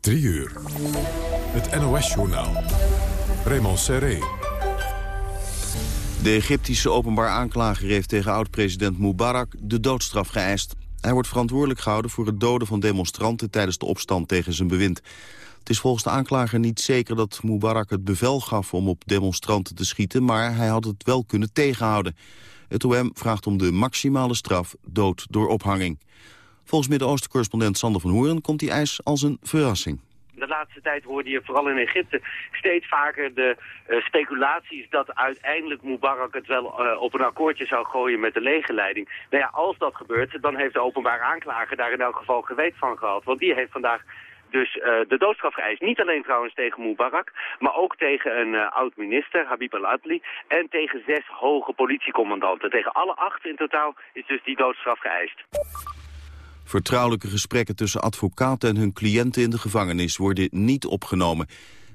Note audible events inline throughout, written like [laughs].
3 uur. Het NOS-journaal. Raymond Serré. De Egyptische openbaar aanklager heeft tegen oud-president Mubarak de doodstraf geëist. Hij wordt verantwoordelijk gehouden voor het doden van demonstranten tijdens de opstand tegen zijn bewind. Het is volgens de aanklager niet zeker dat Mubarak het bevel gaf om op demonstranten te schieten, maar hij had het wel kunnen tegenhouden. Het OM vraagt om de maximale straf, dood door ophanging. Volgens Midden-Oosten-correspondent Sander van Hoeren komt die eis als een verrassing. De laatste tijd hoorde je vooral in Egypte steeds vaker de uh, speculaties dat uiteindelijk Mubarak het wel uh, op een akkoordje zou gooien met de legerleiding. Nou ja, als dat gebeurt, dan heeft de openbare aanklager daar in elk geval geweten van gehad. Want die heeft vandaag dus uh, de doodstraf geëist. Niet alleen trouwens tegen Mubarak, maar ook tegen een oud-minister, Habib al-Adli, en tegen zes hoge politiecommandanten. Tegen alle acht in totaal is dus die doodstraf geëist. Vertrouwelijke gesprekken tussen advocaten en hun cliënten in de gevangenis worden niet opgenomen.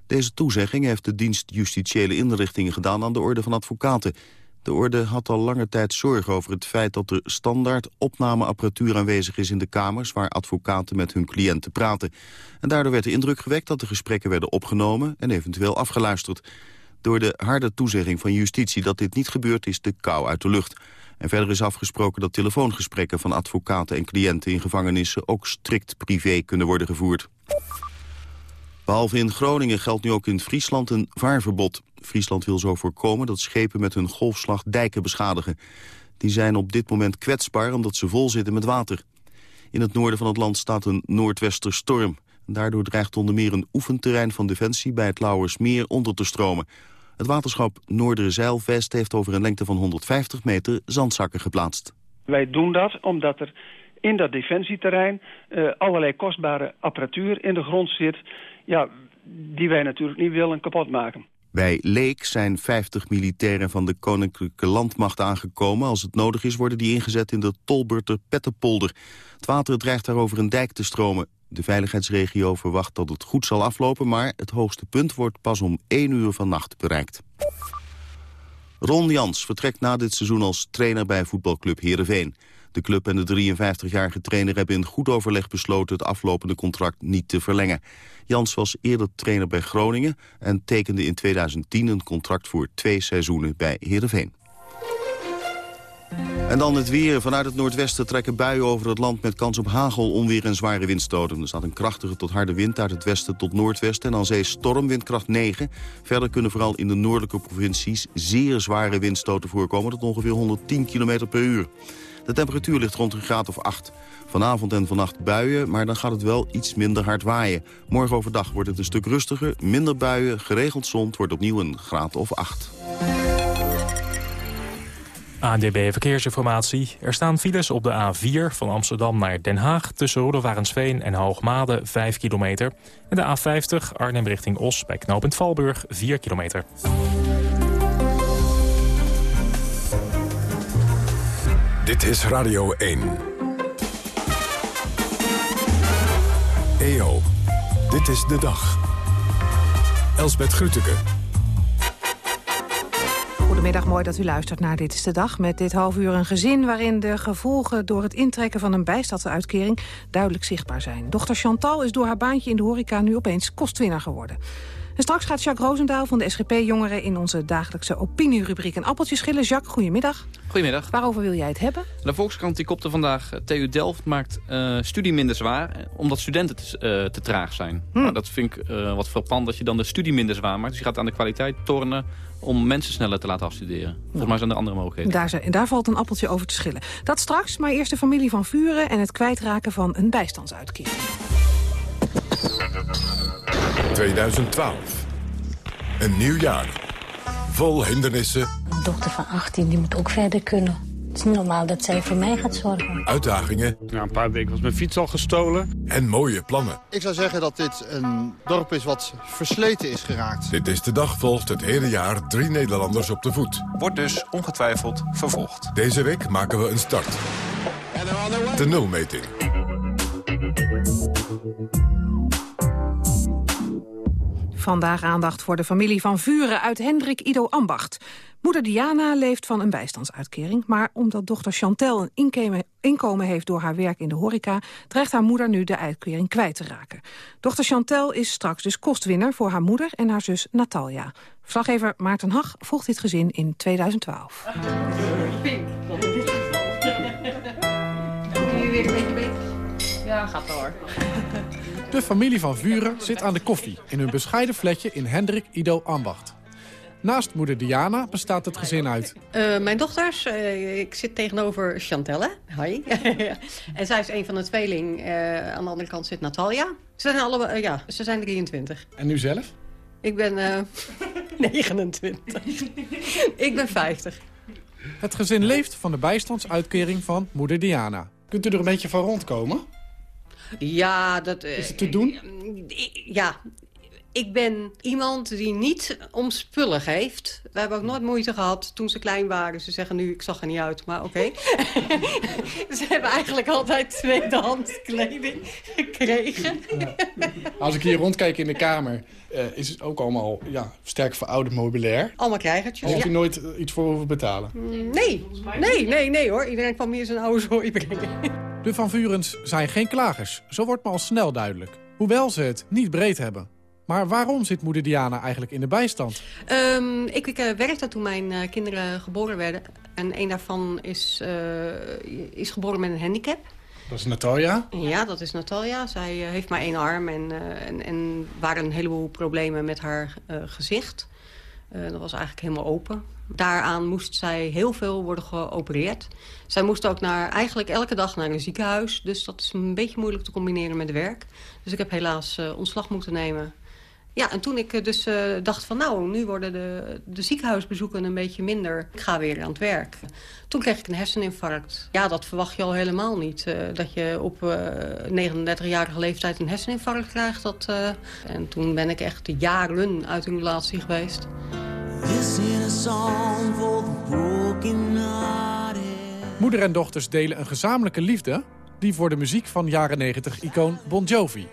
Deze toezegging heeft de dienst justitiële inrichtingen gedaan aan de orde van advocaten. De orde had al lange tijd zorgen over het feit dat er standaard opnameapparatuur aanwezig is in de kamers waar advocaten met hun cliënten praten. En daardoor werd de indruk gewekt dat de gesprekken werden opgenomen en eventueel afgeluisterd. Door de harde toezegging van justitie dat dit niet gebeurt is de kou uit de lucht. En verder is afgesproken dat telefoongesprekken van advocaten en cliënten in gevangenissen ook strikt privé kunnen worden gevoerd. Behalve in Groningen geldt nu ook in Friesland een vaarverbod. Friesland wil zo voorkomen dat schepen met hun golfslag dijken beschadigen. Die zijn op dit moment kwetsbaar omdat ze vol zitten met water. In het noorden van het land staat een noordwesterstorm. Daardoor dreigt onder meer een oefenterrein van Defensie bij het Lauwersmeer onder te stromen. Het waterschap Noordere Zeilvest heeft over een lengte van 150 meter zandzakken geplaatst. Wij doen dat omdat er in dat defensieterrein uh, allerlei kostbare apparatuur in de grond zit... Ja, die wij natuurlijk niet willen kapot maken. Bij Leek zijn 50 militairen van de Koninklijke Landmacht aangekomen. Als het nodig is worden die ingezet in de Tolburter Pettenpolder. Het water dreigt daar over een dijk te stromen. De veiligheidsregio verwacht dat het goed zal aflopen... maar het hoogste punt wordt pas om 1 uur van nacht bereikt. Ron Jans vertrekt na dit seizoen als trainer bij voetbalclub Heerenveen. De club en de 53-jarige trainer hebben in goed overleg besloten... het aflopende contract niet te verlengen. Jans was eerder trainer bij Groningen... en tekende in 2010 een contract voor twee seizoenen bij Heerenveen. En dan het weer. Vanuit het noordwesten trekken buien over het land met kans op hagel, onweer en zware windstoten. Er staat een krachtige tot harde wind uit het westen tot noordwesten en aan zee stormwindkracht 9. Verder kunnen vooral in de noordelijke provincies zeer zware windstoten voorkomen tot ongeveer 110 km per uur. De temperatuur ligt rond een graad of 8. Vanavond en vannacht buien, maar dan gaat het wel iets minder hard waaien. Morgen overdag wordt het een stuk rustiger, minder buien, geregeld zon. wordt opnieuw een graad of 8. ANDB Verkeersinformatie. Er staan files op de A4 van Amsterdam naar Den Haag... tussen Roelofarensveen en Hoogmade 5 kilometer. En de A50 Arnhem richting Os bij knooppunt Valburg 4 kilometer. Dit is Radio 1. EO, dit is de dag. Elsbeth Grütke. Goedemiddag, mooi dat u luistert naar Dit is de Dag. Met dit half uur een gezin waarin de gevolgen door het intrekken van een bijstandsuitkering duidelijk zichtbaar zijn. Dochter Chantal is door haar baantje in de horeca nu opeens kostwinner geworden. En straks gaat Jacques Roosendaal van de SGP-jongeren... in onze dagelijkse opinierubriek een appeltje schillen. Jacques, goedemiddag. Goedemiddag. Waarover wil jij het hebben? De Volkskrant die kopte vandaag... Eh, TU Delft maakt uh, studie minder zwaar... Eh, omdat studenten te, uh, te traag zijn. Hmm. Nou, dat vind ik uh, wat verpand dat je dan de studie minder zwaar maakt. Dus je gaat aan de kwaliteit tornen om mensen sneller te laten afstuderen. Volgens mij zijn er andere mogelijkheden. Daar, zijn, daar valt een appeltje over te schillen. Dat straks, maar eerst de familie van Vuren... en het kwijtraken van een bijstandsuitkering. 2012. Een nieuw jaar. Vol hindernissen. Mijn dochter van 18 die moet ook verder kunnen. Het is niet normaal dat zij voor mij gaat zorgen. Uitdagingen. Na een paar weken was mijn fiets al gestolen. En mooie plannen. Ik zou zeggen dat dit een dorp is wat versleten is geraakt. Dit is de dag volgt het hele jaar drie Nederlanders op de voet. Wordt dus ongetwijfeld vervolgd. Deze week maken we een start. De nulmeting. Vandaag aandacht voor de familie van Vuren uit Hendrik Ido Ambacht. Moeder Diana leeft van een bijstandsuitkering... maar omdat dochter Chantel een inkomen, heeft door haar werk in de horeca... dreigt haar moeder nu de uitkering kwijt te raken. Dochter Chantel is straks dus kostwinner voor haar moeder en haar zus Natalia. Verslaggever Maarten Hag volgt dit gezin in 2012. [laughs] Ja, gaat door. De familie van Vuren zit aan de koffie in hun bescheiden flatje in Hendrik Ido Ambacht. Naast moeder Diana bestaat het gezin uit. Uh, mijn dochters, uh, ik zit tegenover Chantelle. Hi. [laughs] en zij is een van de tweeling. Uh, aan de andere kant zit Natalia. Ze zijn, alle, ja, ze zijn 23. En u zelf? Ik ben [laughs] 29. ik ben 50. Het gezin leeft van de bijstandsuitkering van moeder Diana. Kunt u er een beetje van rondkomen? Ja, dat... Is het te doen? Ja, ik ben iemand die niet om spullen geeft. We hebben ook nooit moeite gehad toen ze klein waren. Ze zeggen nu, ik zag er niet uit, maar oké. [laughs] ze hebben eigenlijk altijd tweedehands kleding gekregen. Ja. Als ik hier rondkijk in de kamer, uh, is het ook allemaal ja, sterk verouderd mobilair. Allemaal krijgertjes. Heeft u nooit uh, iets voor hoeven betalen? Nee, nee, nee, nee hoor. Iedereen kwam hier zijn oude zooi brengen. De Van Vurens zijn geen klagers. Zo wordt me al snel duidelijk. Hoewel ze het niet breed hebben. Maar waarom zit moeder Diana eigenlijk in de bijstand? Um, ik ik uh, werkte toen mijn uh, kinderen geboren werden. En een daarvan is, uh, is geboren met een handicap. Dat is Natalia? Ja, dat is Natalia. Zij heeft maar één arm en, en, en waren een heleboel problemen met haar gezicht. dat was eigenlijk helemaal open. Daaraan moest zij heel veel worden geopereerd. Zij moest ook naar, eigenlijk elke dag naar een ziekenhuis. Dus dat is een beetje moeilijk te combineren met werk. Dus ik heb helaas ontslag moeten nemen. Ja, en toen ik dus uh, dacht van nou, nu worden de, de ziekenhuisbezoeken een beetje minder. Ik ga weer aan het werk. Toen kreeg ik een herseninfarct. Ja, dat verwacht je al helemaal niet. Uh, dat je op uh, 39-jarige leeftijd een herseninfarct krijgt. Dat, en toen ben ik echt jaren uit een relatie geweest. Moeder en dochters delen een gezamenlijke liefde... die voor de muziek van jaren 90 icoon Bon Jovi.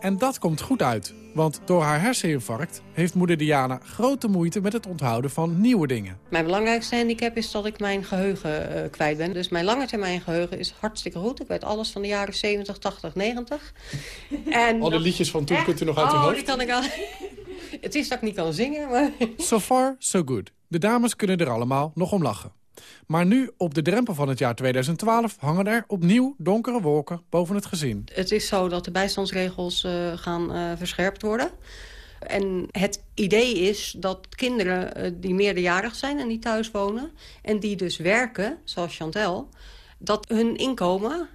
En dat komt goed uit, want door haar herseninfarct... heeft moeder Diana grote moeite met het onthouden van nieuwe dingen. Mijn belangrijkste handicap is dat ik mijn geheugen uh, kwijt ben. Dus mijn lange termijn geheugen is hartstikke goed. Ik weet alles van de jaren 70, 80, 90. en Al de liedjes van toen echt? kunt u nog uit oh, uw hoofd? Die kan ik al... [laughs] Het is dat ik niet kan zingen, maar... So far, so good. De dames kunnen er allemaal nog om lachen. Maar nu, op de drempel van het jaar 2012, hangen er opnieuw donkere wolken boven het gezin. Het is zo dat de bijstandsregels uh, gaan uh, verscherpt worden. En het idee is dat kinderen uh, die meerderjarig zijn en die thuis wonen... en die dus werken, zoals Chantel, dat hun inkomen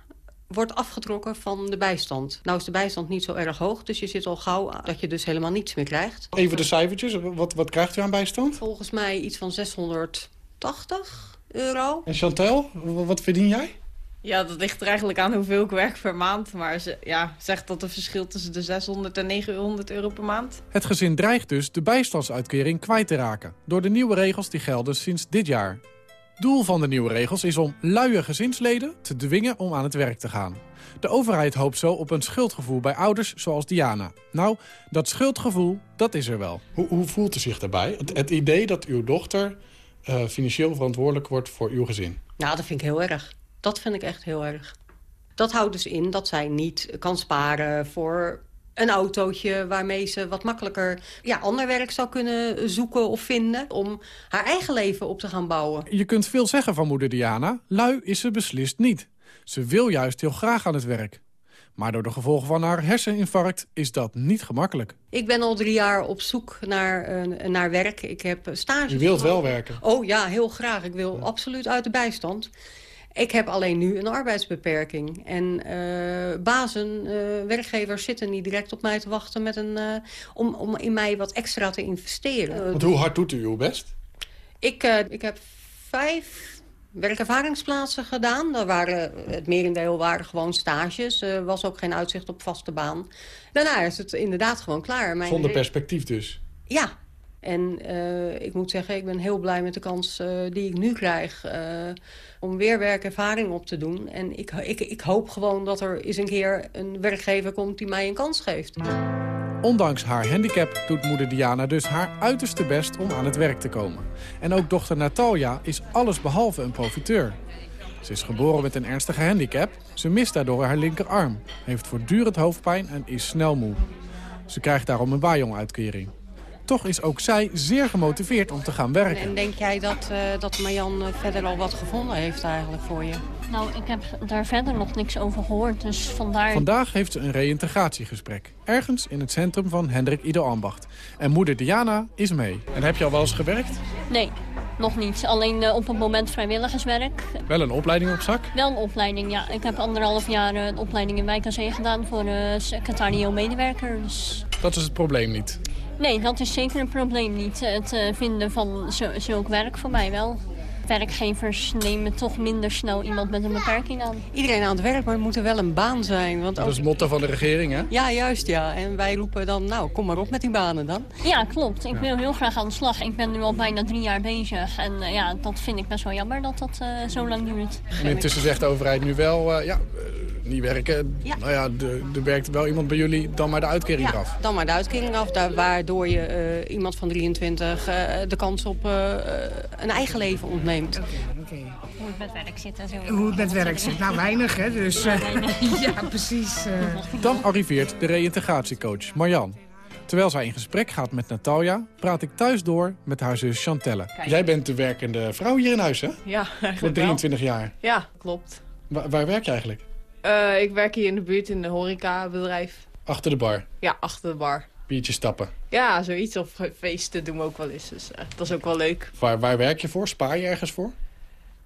wordt afgetrokken van de bijstand. Nou is de bijstand niet zo erg hoog, dus je zit al gauw dat je dus helemaal niets meer krijgt. Even de cijfertjes, wat, wat krijgt u aan bijstand? Volgens mij iets van 680 euro. En Chantal, wat verdien jij? Ja, dat ligt er eigenlijk aan hoeveel ik werk per maand. Maar ze ja, zegt dat er verschil tussen de 600 en 900 euro per maand. Het gezin dreigt dus de bijstandsuitkering kwijt te raken... door de nieuwe regels die gelden sinds dit jaar. Doel van de nieuwe regels is om luie gezinsleden te dwingen om aan het werk te gaan. De overheid hoopt zo op een schuldgevoel bij ouders zoals Diana. Nou, dat schuldgevoel, dat is er wel. Hoe, hoe voelt u zich daarbij? Het, het idee dat uw dochter uh, financieel verantwoordelijk wordt voor uw gezin? Nou, dat vind ik heel erg. Dat vind ik echt heel erg. Dat houdt dus in dat zij niet kan sparen voor een autootje waarmee ze wat makkelijker ja, ander werk zou kunnen zoeken of vinden... om haar eigen leven op te gaan bouwen. Je kunt veel zeggen van moeder Diana. Lui is ze beslist niet. Ze wil juist heel graag aan het werk. Maar door de gevolgen van haar herseninfarct is dat niet gemakkelijk. Ik ben al drie jaar op zoek naar, uh, naar werk. Ik heb stage. Je wilt wel werken? Oh ja, heel graag. Ik wil ja. absoluut uit de bijstand. Ik heb alleen nu een arbeidsbeperking. En uh, bazen, uh, werkgevers zitten niet direct op mij te wachten... Met een, uh, om, om in mij wat extra te investeren. Want hoe hard doet u uw best? Ik, ik heb vijf werkervaringsplaatsen gedaan. Dat waren, het merendeel waren gewoon stages. Er was ook geen uitzicht op vaste baan. Daarna is het inderdaad gewoon klaar. Mijn Zonder perspectief dus? Ja. En uh, ik moet zeggen, ik ben heel blij met de kans uh, die ik nu krijg... Uh, om weer werkervaring op te doen. En ik, ik, ik hoop gewoon dat er eens een keer een werkgever komt die mij een kans geeft. Ondanks haar handicap doet moeder Diana dus haar uiterste best om aan het werk te komen. En ook dochter Natalia is allesbehalve een profiteur. Ze is geboren met een ernstige handicap. Ze mist daardoor haar linkerarm, heeft voortdurend hoofdpijn en is snel moe. Ze krijgt daarom een Bajong-uitkering. Toch is ook zij zeer gemotiveerd om te gaan werken. En denk jij dat, uh, dat Marjan eh, verder al wat gevonden heeft eigenlijk voor je? Nou, ik heb daar verder nog niks over gehoord, dus vandaar... Vandaag heeft ze een reïntegratiegesprek. Ergens in het centrum van Hendrik Ido Ambacht. En moeder Diana is mee. En heb je al wel eens gewerkt? Nee, nog niet. Alleen uh, op het moment vrijwilligerswerk. Wel een opleiding op zak? Wel een opleiding, ja. Ik heb anderhalf jaar een opleiding in Wijk aan Zee gedaan voor uh, secretario-medewerker. Dus... Dat is het probleem niet? Nee, dat is zeker een probleem niet. Het uh, vinden van zulk werk voor mij wel. Werkgevers nemen toch minder snel iemand met een beperking aan. Iedereen aan het werk, maar het moet er wel een baan zijn. Want dat is het motto van de regering, hè? Ja, juist, ja. En wij roepen dan, nou, kom maar op met die banen dan. Ja, klopt. Ik wil heel graag aan de slag. Ik ben nu al bijna drie jaar bezig. En uh, ja, dat vind ik best wel jammer dat dat uh, zo lang duurt. En intussen zegt de overheid nu wel, uh, ja, niet werken. Ja. Nou ja, er werkt wel iemand bij jullie, dan maar de uitkering ja, eraf. dan maar de uitkering af. Daar, waardoor je iemand van 23 de kans op een eigen leven ontneemt. Okay, okay. Hoe het met werk zit en zo. Hoe het met werk zit. Nou, weinig, hè. Dus, ja, weinig. [laughs] ja precies. Uh... Dan arriveert de reïntegratiecoach Marjan. Terwijl zij in gesprek gaat met Natalia, praat ik thuis door met haar zus Chantelle. Kijk. Jij bent de werkende vrouw hier in huis, hè? Ja, eigenlijk Voor 23 wel. jaar. Ja, klopt. Wa waar werk je eigenlijk? Uh, ik werk hier in de buurt in een horecabedrijf. Achter de bar? Ja, achter de bar. Biertjes stappen? Ja, zoiets. Of feesten doen we ook wel eens. Dus uh, dat is ook wel leuk. Waar, waar werk je voor? Spaar je ergens voor?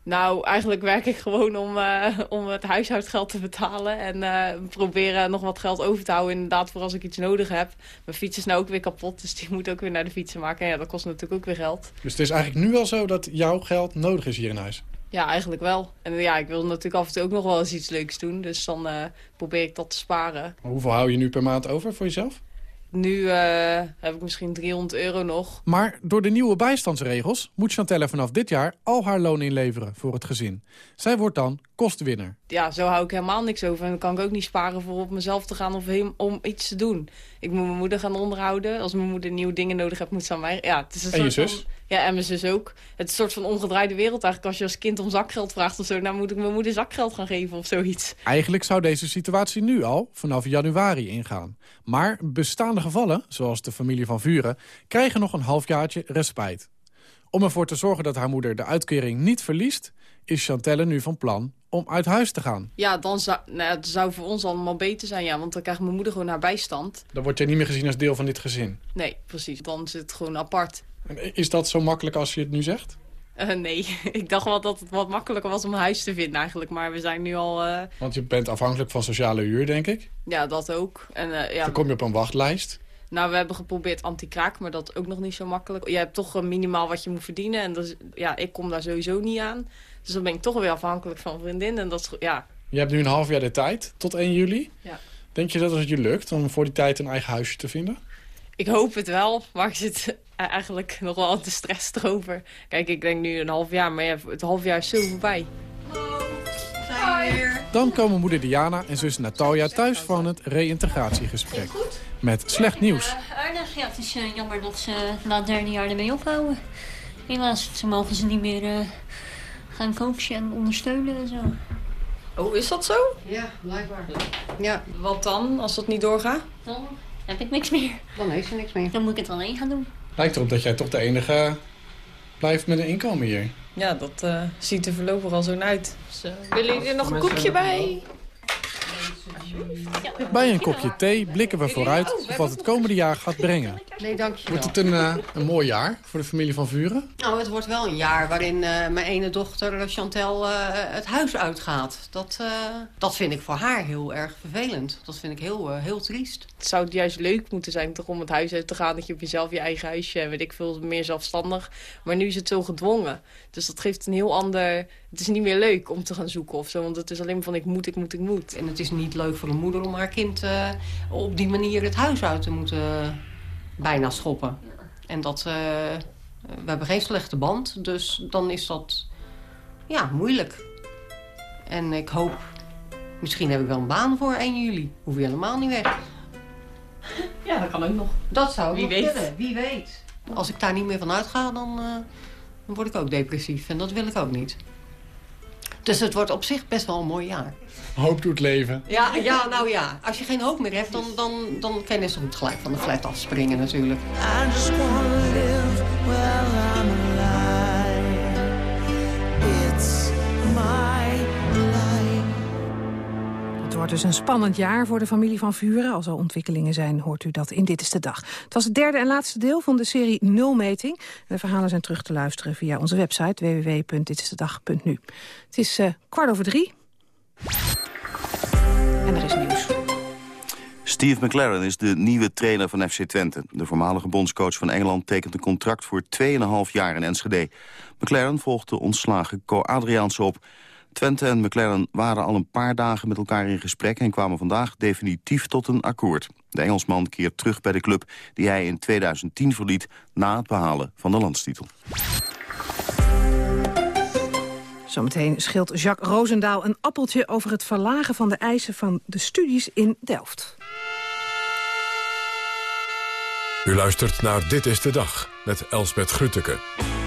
Nou, eigenlijk werk ik gewoon om, uh, om het huishoudgeld te betalen. En uh, proberen nog wat geld over te houden inderdaad voor als ik iets nodig heb. Mijn fiets is nou ook weer kapot, dus die moet ook weer naar de fietsen maken. En ja, dat kost natuurlijk ook weer geld. Dus het is eigenlijk nu wel zo dat jouw geld nodig is hier in huis? Ja, eigenlijk wel. En ja, ik wil natuurlijk af en toe ook nog wel eens iets leuks doen. Dus dan uh, probeer ik dat te sparen. Maar hoeveel hou je nu per maand over voor jezelf? Nu uh, heb ik misschien 300 euro nog. Maar door de nieuwe bijstandsregels moet Chantelle vanaf dit jaar al haar loon inleveren voor het gezin. Zij wordt dan kostwinner. Ja, zo hou ik helemaal niks over. En dan kan ik ook niet sparen voor op mezelf te gaan of om iets te doen. Ik moet mijn moeder gaan onderhouden. Als mijn moeder nieuwe dingen nodig heeft, moet ze aan mij... Ja, het is een en je zus? Van, ja, en mijn zus ook. Het is een soort van omgedraaide wereld eigenlijk. Als je als kind om zakgeld vraagt of zo... nou moet ik mijn moeder zakgeld gaan geven of zoiets. Eigenlijk zou deze situatie nu al vanaf januari ingaan. Maar bestaande gevallen, zoals de familie van Vuren... krijgen nog een halfjaartje respijt. Om ervoor te zorgen dat haar moeder de uitkering niet verliest... is Chantelle nu van plan om uit huis te gaan. Ja, dan zou, nou, dat zou voor ons allemaal beter zijn, ja. Want dan krijgt mijn moeder gewoon haar bijstand. Dan word jij niet meer gezien als deel van dit gezin? Nee, precies. Dan zit het gewoon apart. Is dat zo makkelijk als je het nu zegt? Uh, nee, [laughs] ik dacht wel dat het wat makkelijker was om een huis te vinden eigenlijk. Maar we zijn nu al... Uh... Want je bent afhankelijk van sociale huur, denk ik? Ja, dat ook. En, uh, ja, dan kom je op een wachtlijst? Nou, we hebben geprobeerd anti-kraak, maar dat is ook nog niet zo makkelijk. Je hebt toch minimaal wat je moet verdienen. En ja, ik kom daar sowieso niet aan. Dus dan ben ik toch weer afhankelijk van vriendin. En dat is, ja. Je hebt nu een half jaar de tijd, tot 1 juli. Ja. Denk je dat het je lukt om voor die tijd een eigen huisje te vinden? Ik hoop het wel, maar ik zit eigenlijk nog wel te stress erover. Kijk, ik denk nu een half jaar, maar ja, het half jaar is zo voorbij. Dan komen moeder Diana en zus Natalia thuis van het reïntegratiegesprek. Met slecht nieuws. Aardig, ja, het is uh, jammer dat ze na het derde jaar ermee ophouden. Helaas, ze mogen ze niet meer uh, gaan coachen en ondersteunen en zo. Oh, is dat zo? Ja, blijkbaar. Ja. Wat dan, als dat niet doorgaat? Dan heb ik niks meer. Dan heeft ze niks meer. Dan moet ik het alleen gaan doen. Lijkt erop dat jij toch de enige blijft met een inkomen hier. Ja, dat uh, ziet er voorlopig al zo uit. Zo. Willen jullie er nog een koekje bij? Bij een kopje thee blikken we vooruit op wat het komende jaar gaat brengen. Nee, dank je Wordt het een, uh, een mooi jaar voor de familie van Vuren? Nou, het wordt wel een jaar waarin uh, mijn ene dochter Chantel uh, het huis uitgaat. Dat, dat vind ik voor haar heel erg vervelend. Dat vind ik heel, heel triest. Het zou juist leuk moeten zijn toch om het huis uit te gaan. Dat je op jezelf je eigen huisje en weet ik veel meer zelfstandig. Maar nu is het zo gedwongen. Dus dat geeft een heel ander... Het is niet meer leuk om te gaan zoeken of zo. Want het is alleen maar van ik moet, ik moet, ik moet. En het is niet leuk voor een moeder om haar kind op die manier het huis uit te moeten bijna schoppen. En dat, uh, we hebben geen slechte band, dus dan is dat ja, moeilijk. En ik hoop, misschien heb ik wel een baan voor 1 juli. Hoef je helemaal niet weg. Ja, dat kan ook nog. Dat zou Wie nog weet. kunnen, wie weet. Als ik daar niet meer van uitga, dan, eh, dan word ik ook depressief. En dat wil ik ook niet. Dus het wordt op zich best wel een mooi jaar. Hoop doet leven. Ja, ja nou ja. Als je geen hoop meer hebt, dan, dan, dan kan je zo goed gelijk van de flat afspringen natuurlijk. I just wanna live while I'm wordt dus een spannend jaar voor de familie van Vuren. Als er ontwikkelingen zijn, hoort u dat in Dit is de Dag. Het was het derde en laatste deel van de serie Nulmeting. De verhalen zijn terug te luisteren via onze website www.ditistedag.nu. Het is eh, kwart over drie. En er is nieuws. Steve McLaren is de nieuwe trainer van FC Twente. De voormalige bondscoach van Engeland tekent een contract voor 2,5 jaar in Enschede. McLaren volgt de ontslagen Co Adriaanse op. Twente en McLaren waren al een paar dagen met elkaar in gesprek... en kwamen vandaag definitief tot een akkoord. De Engelsman keert terug bij de club die hij in 2010 verliet... na het behalen van de landstitel. Zometeen scheelt Jacques Roosendaal een appeltje over het verlagen van de eisen van de studies in Delft. U luistert naar Dit is de Dag met Elsbeth Grutteke.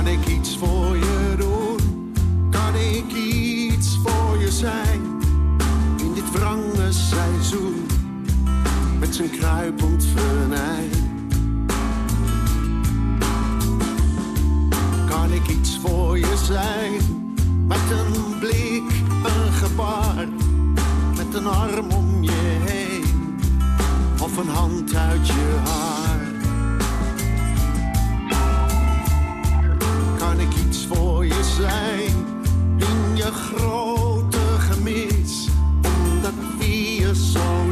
Kan ik iets voor je doen? Kan ik iets voor je zijn? In dit wrange seizoen, met zijn kruipend venijn. Kan ik iets voor je zijn? Met een blik, een gebaar, met een arm om je heen. Of een hand uit je haar. Voor je zijn in je grote gemis. Omdat wie je zo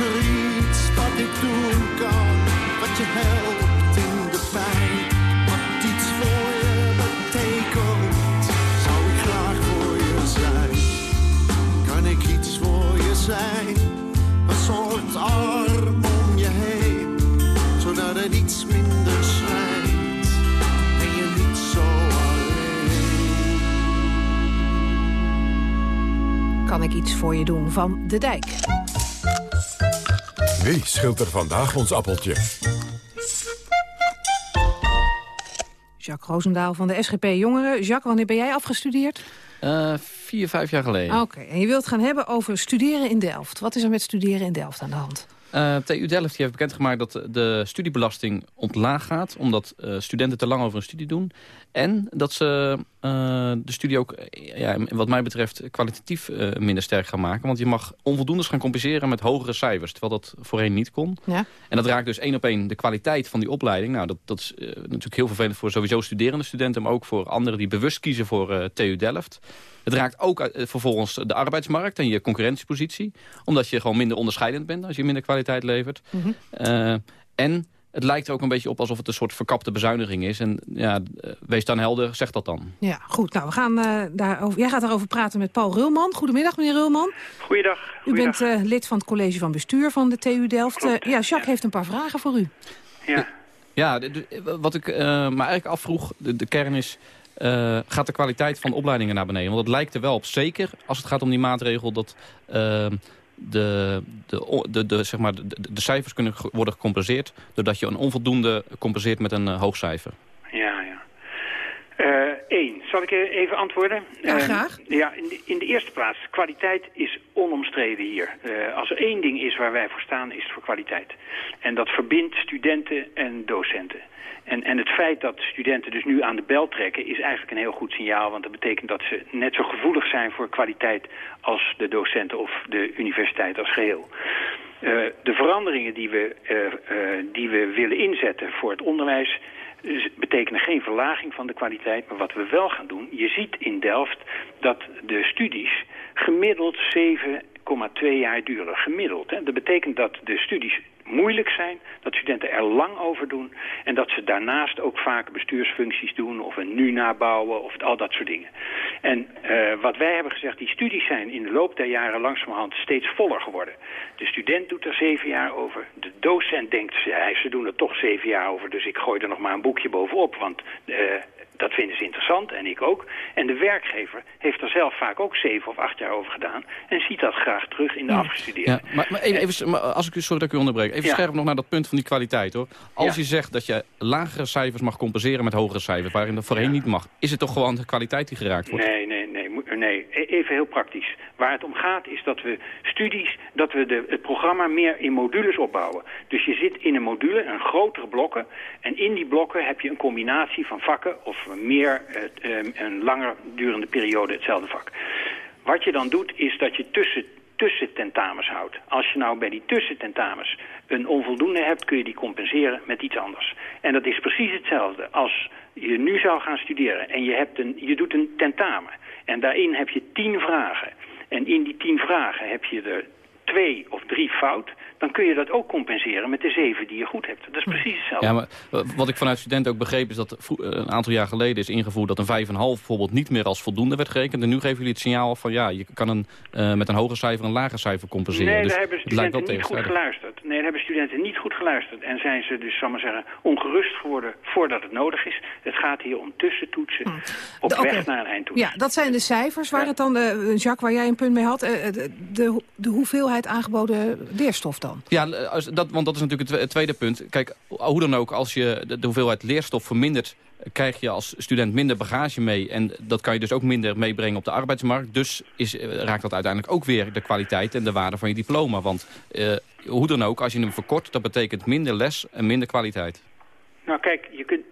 Is er iets wat ik doen kan, wat je helpt in de pijn? Wat iets voor je betekent, zou ik graag voor je zijn. Kan ik iets voor je zijn, een soort arm om je heen? zodat het iets minder schrijnt en je niet zo alleen. Kan ik iets voor je doen van De Dijk. Wie scheelt er vandaag ons appeltje? Jacques Roosendaal van de SGP Jongeren. Jacques, wanneer ben jij afgestudeerd? Eh, vier, vijf jaar geleden. Oké, en je wilt gaan hebben over studeren in Delft. Wat is er met studeren in Delft aan de hand? Uh, TU Delft heeft bekendgemaakt dat de studiebelasting ontlaag gaat... omdat uh, studenten te lang over een studie doen. En dat ze uh, de studie ook, ja, wat mij betreft, kwalitatief minder sterk gaan maken. Want je mag onvoldoendes gaan compenseren met hogere cijfers... terwijl dat voorheen niet kon. Ja. En dat raakt dus één op één de kwaliteit van die opleiding. Nou, dat, dat is natuurlijk heel vervelend voor sowieso studerende studenten... maar ook voor anderen die bewust kiezen voor TU Delft. Het raakt ook vervolgens de arbeidsmarkt en je concurrentiepositie. Omdat je gewoon minder onderscheidend bent als je minder kwaliteit levert. Mm -hmm. en het lijkt ook een beetje op alsof het een soort verkapte bezuiniging is. En ja, eh, wees dan helder, zeg dat dan. Ja, goed. Nou, we gaan uh, daarover, jij gaat daarover praten met Paul Rulman. Goedemiddag, meneer Rulman. Goeiedag. U bent uh, lid van het college van bestuur van de TU Delft. ja, Jacques heeft een paar vragen voor u. Ja. Ja, wat ik me eigenlijk afvroeg, de, de kern is... Uh, gaat de kwaliteit van de opleidingen naar beneden. Want het lijkt er wel op, zeker als het gaat om die maatregel... dat uh, de, de, de, de, zeg maar, de, de, cijfers kunnen worden gecompenseerd... doordat je een onvoldoende compenseert met een uh, hoog cijfer. Eén, zal ik even antwoorden? Ja, graag. ja, in de, in de, eerste plaats, kwaliteit is onomstreden hier. als er één ding is waar wij voor staan, is het voor kwaliteit. En dat verbindt studenten en docenten. En, en het feit dat studenten dus nu aan de bel trekken is eigenlijk een heel goed signaal. Want dat betekent dat ze net zo gevoelig zijn voor kwaliteit als de docenten of de universiteit als geheel. Uh, de veranderingen die we, die we willen inzetten voor het onderwijs betekenen geen verlaging van de kwaliteit. Maar wat we wel gaan doen, je ziet in Delft dat de studies gemiddeld 7,2 jaar duren. Gemiddeld. Hè. Dat betekent dat de studies moeilijk zijn, dat studenten er lang over doen... en dat ze daarnaast ook vaak bestuursfuncties doen of een nu nabouwen of al dat soort dingen. En uh, wat wij hebben gezegd, die studies zijn in de loop der jaren langzamerhand steeds voller geworden. De student doet er zeven jaar over. De docent denkt, ja, ze doen er toch zeven jaar over, dus ik gooi er nog maar een boekje bovenop, want uh, dat vinden ze interessant en ik ook. En de werkgever heeft er zelf vaak ook zeven of acht jaar over gedaan... en ziet dat graag terug in de ja. afgestudeerden. Ja, maar, maar, even, even maar als ik u, sorry dat ik u onderbreek, even ja. scherp nog naar dat punt van die kwaliteit. hoor. Als je zegt dat je lagere cijfers mag compenseren met hogere cijfers... waarin dat voorheen niet mag, is het toch gewoon de kwaliteit die geraakt wordt? Nee, nee, nee. nee. Even heel praktisch. Waar het om gaat is dat we studies, dat we de, het programma meer in modules opbouwen. Dus je zit in een module, een grotere blokken... en in die blokken heb je een combinatie van vakken... of meer uh, een langer durende periode hetzelfde vak. Wat je dan doet is dat je tussen tussententamens houdt. Als je nou bij die tussententamens een onvoldoende hebt... kun je die compenseren met iets anders. En dat is precies hetzelfde als je nu zou gaan studeren... en je, hebt een, je doet een tentamen. En daarin heb je tien vragen. En in die tien vragen heb je er twee of drie fout dan kun je dat ook compenseren met de zeven die je goed hebt. Dat is precies hetzelfde. Ja, maar wat ik vanuit studenten ook begreep is dat een aantal jaar geleden is ingevoerd dat een 5,5 bijvoorbeeld niet meer als voldoende werd gerekend. En nu geven jullie het signaal van ja, je kan een, uh, met een hoger cijfer een lager cijfer compenseren. Nee, dus daar hebben studenten niet goed geluisterd. Nee, daar hebben studenten niet goed geluisterd. En zijn ze dus, zal maar zeggen, ongerust geworden voordat het nodig is. Het gaat hier om tussentoetsen hm. op weg naar een eindtoets. Ja, dat zijn de cijfers waar ja. het dan, uh, Jacques, waar jij een punt mee had. Uh, de, de, de hoeveelheid aangeboden leerstof dan? Ja, dat, want dat is natuurlijk het tweede punt. Kijk, hoe dan ook, als je de, de hoeveelheid leerstof vermindert krijg je als student minder bagage mee. En dat kan je dus ook minder meebrengen op de arbeidsmarkt. Dus is, raakt dat uiteindelijk ook weer de kwaliteit en de waarde van je diploma. Want uh, hoe dan ook, als je hem verkort, dat betekent minder les en minder kwaliteit. Nou kijk, je kunt,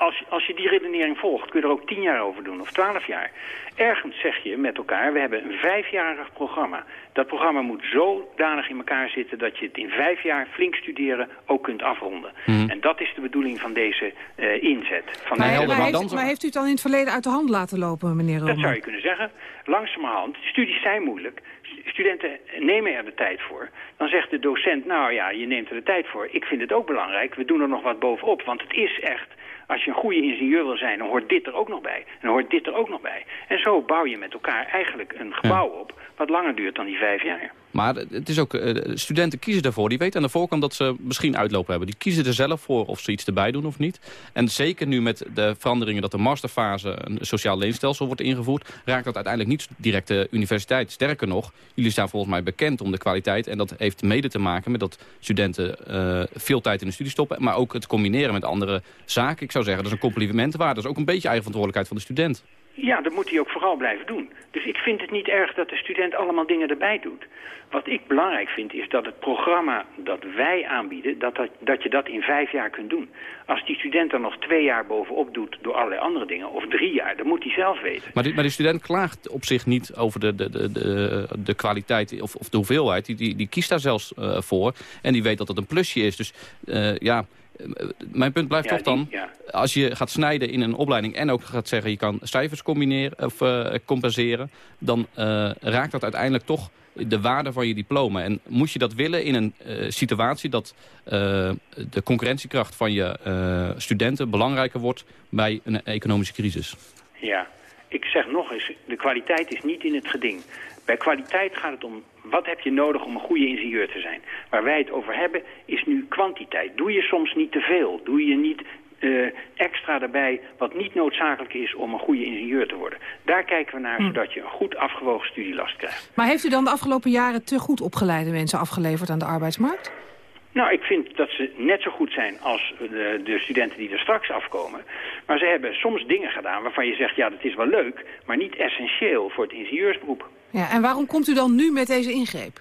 als, als je die redenering volgt, kun je er ook tien jaar over doen of twaalf jaar. Ergens zeg je met elkaar, we hebben een vijfjarig programma. Dat programma moet zodanig in elkaar zitten dat je het in vijf jaar flink studeren ook kunt afronden. Mm. En dat is de bedoeling van deze uh, inzet. Van maar, maar, maar, heeft, maar, heeft, u het dan in het verleden uit de hand laten lopen, meneer Roman? Dat zou je kunnen zeggen. Langzamerhand, studies zijn moeilijk. Studenten nemen er de tijd voor. Dan zegt de docent, nou ja, je neemt er de tijd voor. Ik vind het ook belangrijk, we doen er nog wat bovenop. Want het is echt als je een goede ingenieur wil zijn, dan hoort dit er ook nog bij. En dan hoort dit er ook nog bij. En zo bouw je met elkaar eigenlijk een gebouw op wat langer duurt dan die vijf jaar. Maar het is ook, uh, studenten kiezen daarvoor. Die weten aan de voorkant dat ze misschien uitlopen hebben. Die kiezen er zelf voor of ze iets erbij doen of niet. En zeker nu met de veranderingen dat de masterfase een sociaal leenstelsel wordt ingevoerd... raakt dat uiteindelijk niet direct de universiteit. Sterker nog, jullie staan volgens mij bekend om de kwaliteit. En dat heeft mede te maken met dat studenten uh, veel tijd in de studie stoppen. Maar ook het combineren met andere zaken. Ik zou zeggen, dat is een compliment waard. Dat is ook een beetje eigen verantwoordelijkheid van de student. Ja, dat moet hij ook vooral blijven doen. Dus ik vind het niet erg dat de student allemaal dingen erbij doet. Wat ik belangrijk vind is dat het programma dat wij aanbieden... Dat, dat, dat je dat in vijf jaar kunt doen. Als die student er nog twee jaar bovenop doet door allerlei andere dingen... of drie jaar, dan moet hij zelf weten. Maar, die, maar die student klaagt op zich niet over de, de, de, de, de kwaliteit of, of de hoeveelheid. Die, die, die kiest daar zelfs uh, voor. En die weet dat het een plusje is. Dus uh, ja, mijn punt blijft Ja, toch dan, die- ja. als je gaat snijden in een opleiding... en ook gaat zeggen je kan cijfers combineren of eh, compenseren... dan eh, raakt dat uiteindelijk toch de waarde van je diploma. En moet je dat willen in een eh, situatie dat de concurrentiekracht van je studenten belangrijker wordt bij een economische crisis? Ja, ik zeg nog eens, de kwaliteit is niet in het geding. Bij kwaliteit gaat het om wat heb je nodig om een goede ingenieur te zijn. Waar wij het over hebben is nu kwantiteit. Doe je soms niet te veel? Doe je niet eh, extra erbij wat niet noodzakelijk is om een goede ingenieur te worden? Daar kijken we naar, Hm. zodat je een goed afgewogen studielast krijgt. Maar heeft u dan de afgelopen jaren te goed opgeleide mensen afgeleverd aan de arbeidsmarkt? Nou, ik vind dat ze net zo goed zijn als de, de studenten die er straks afkomen. Maar ze hebben soms dingen gedaan waarvan je zegt, ja, dat is wel leuk... maar niet essentieel voor het ingenieursberoep. Ja, en waarom komt u dan nu met deze ingreep?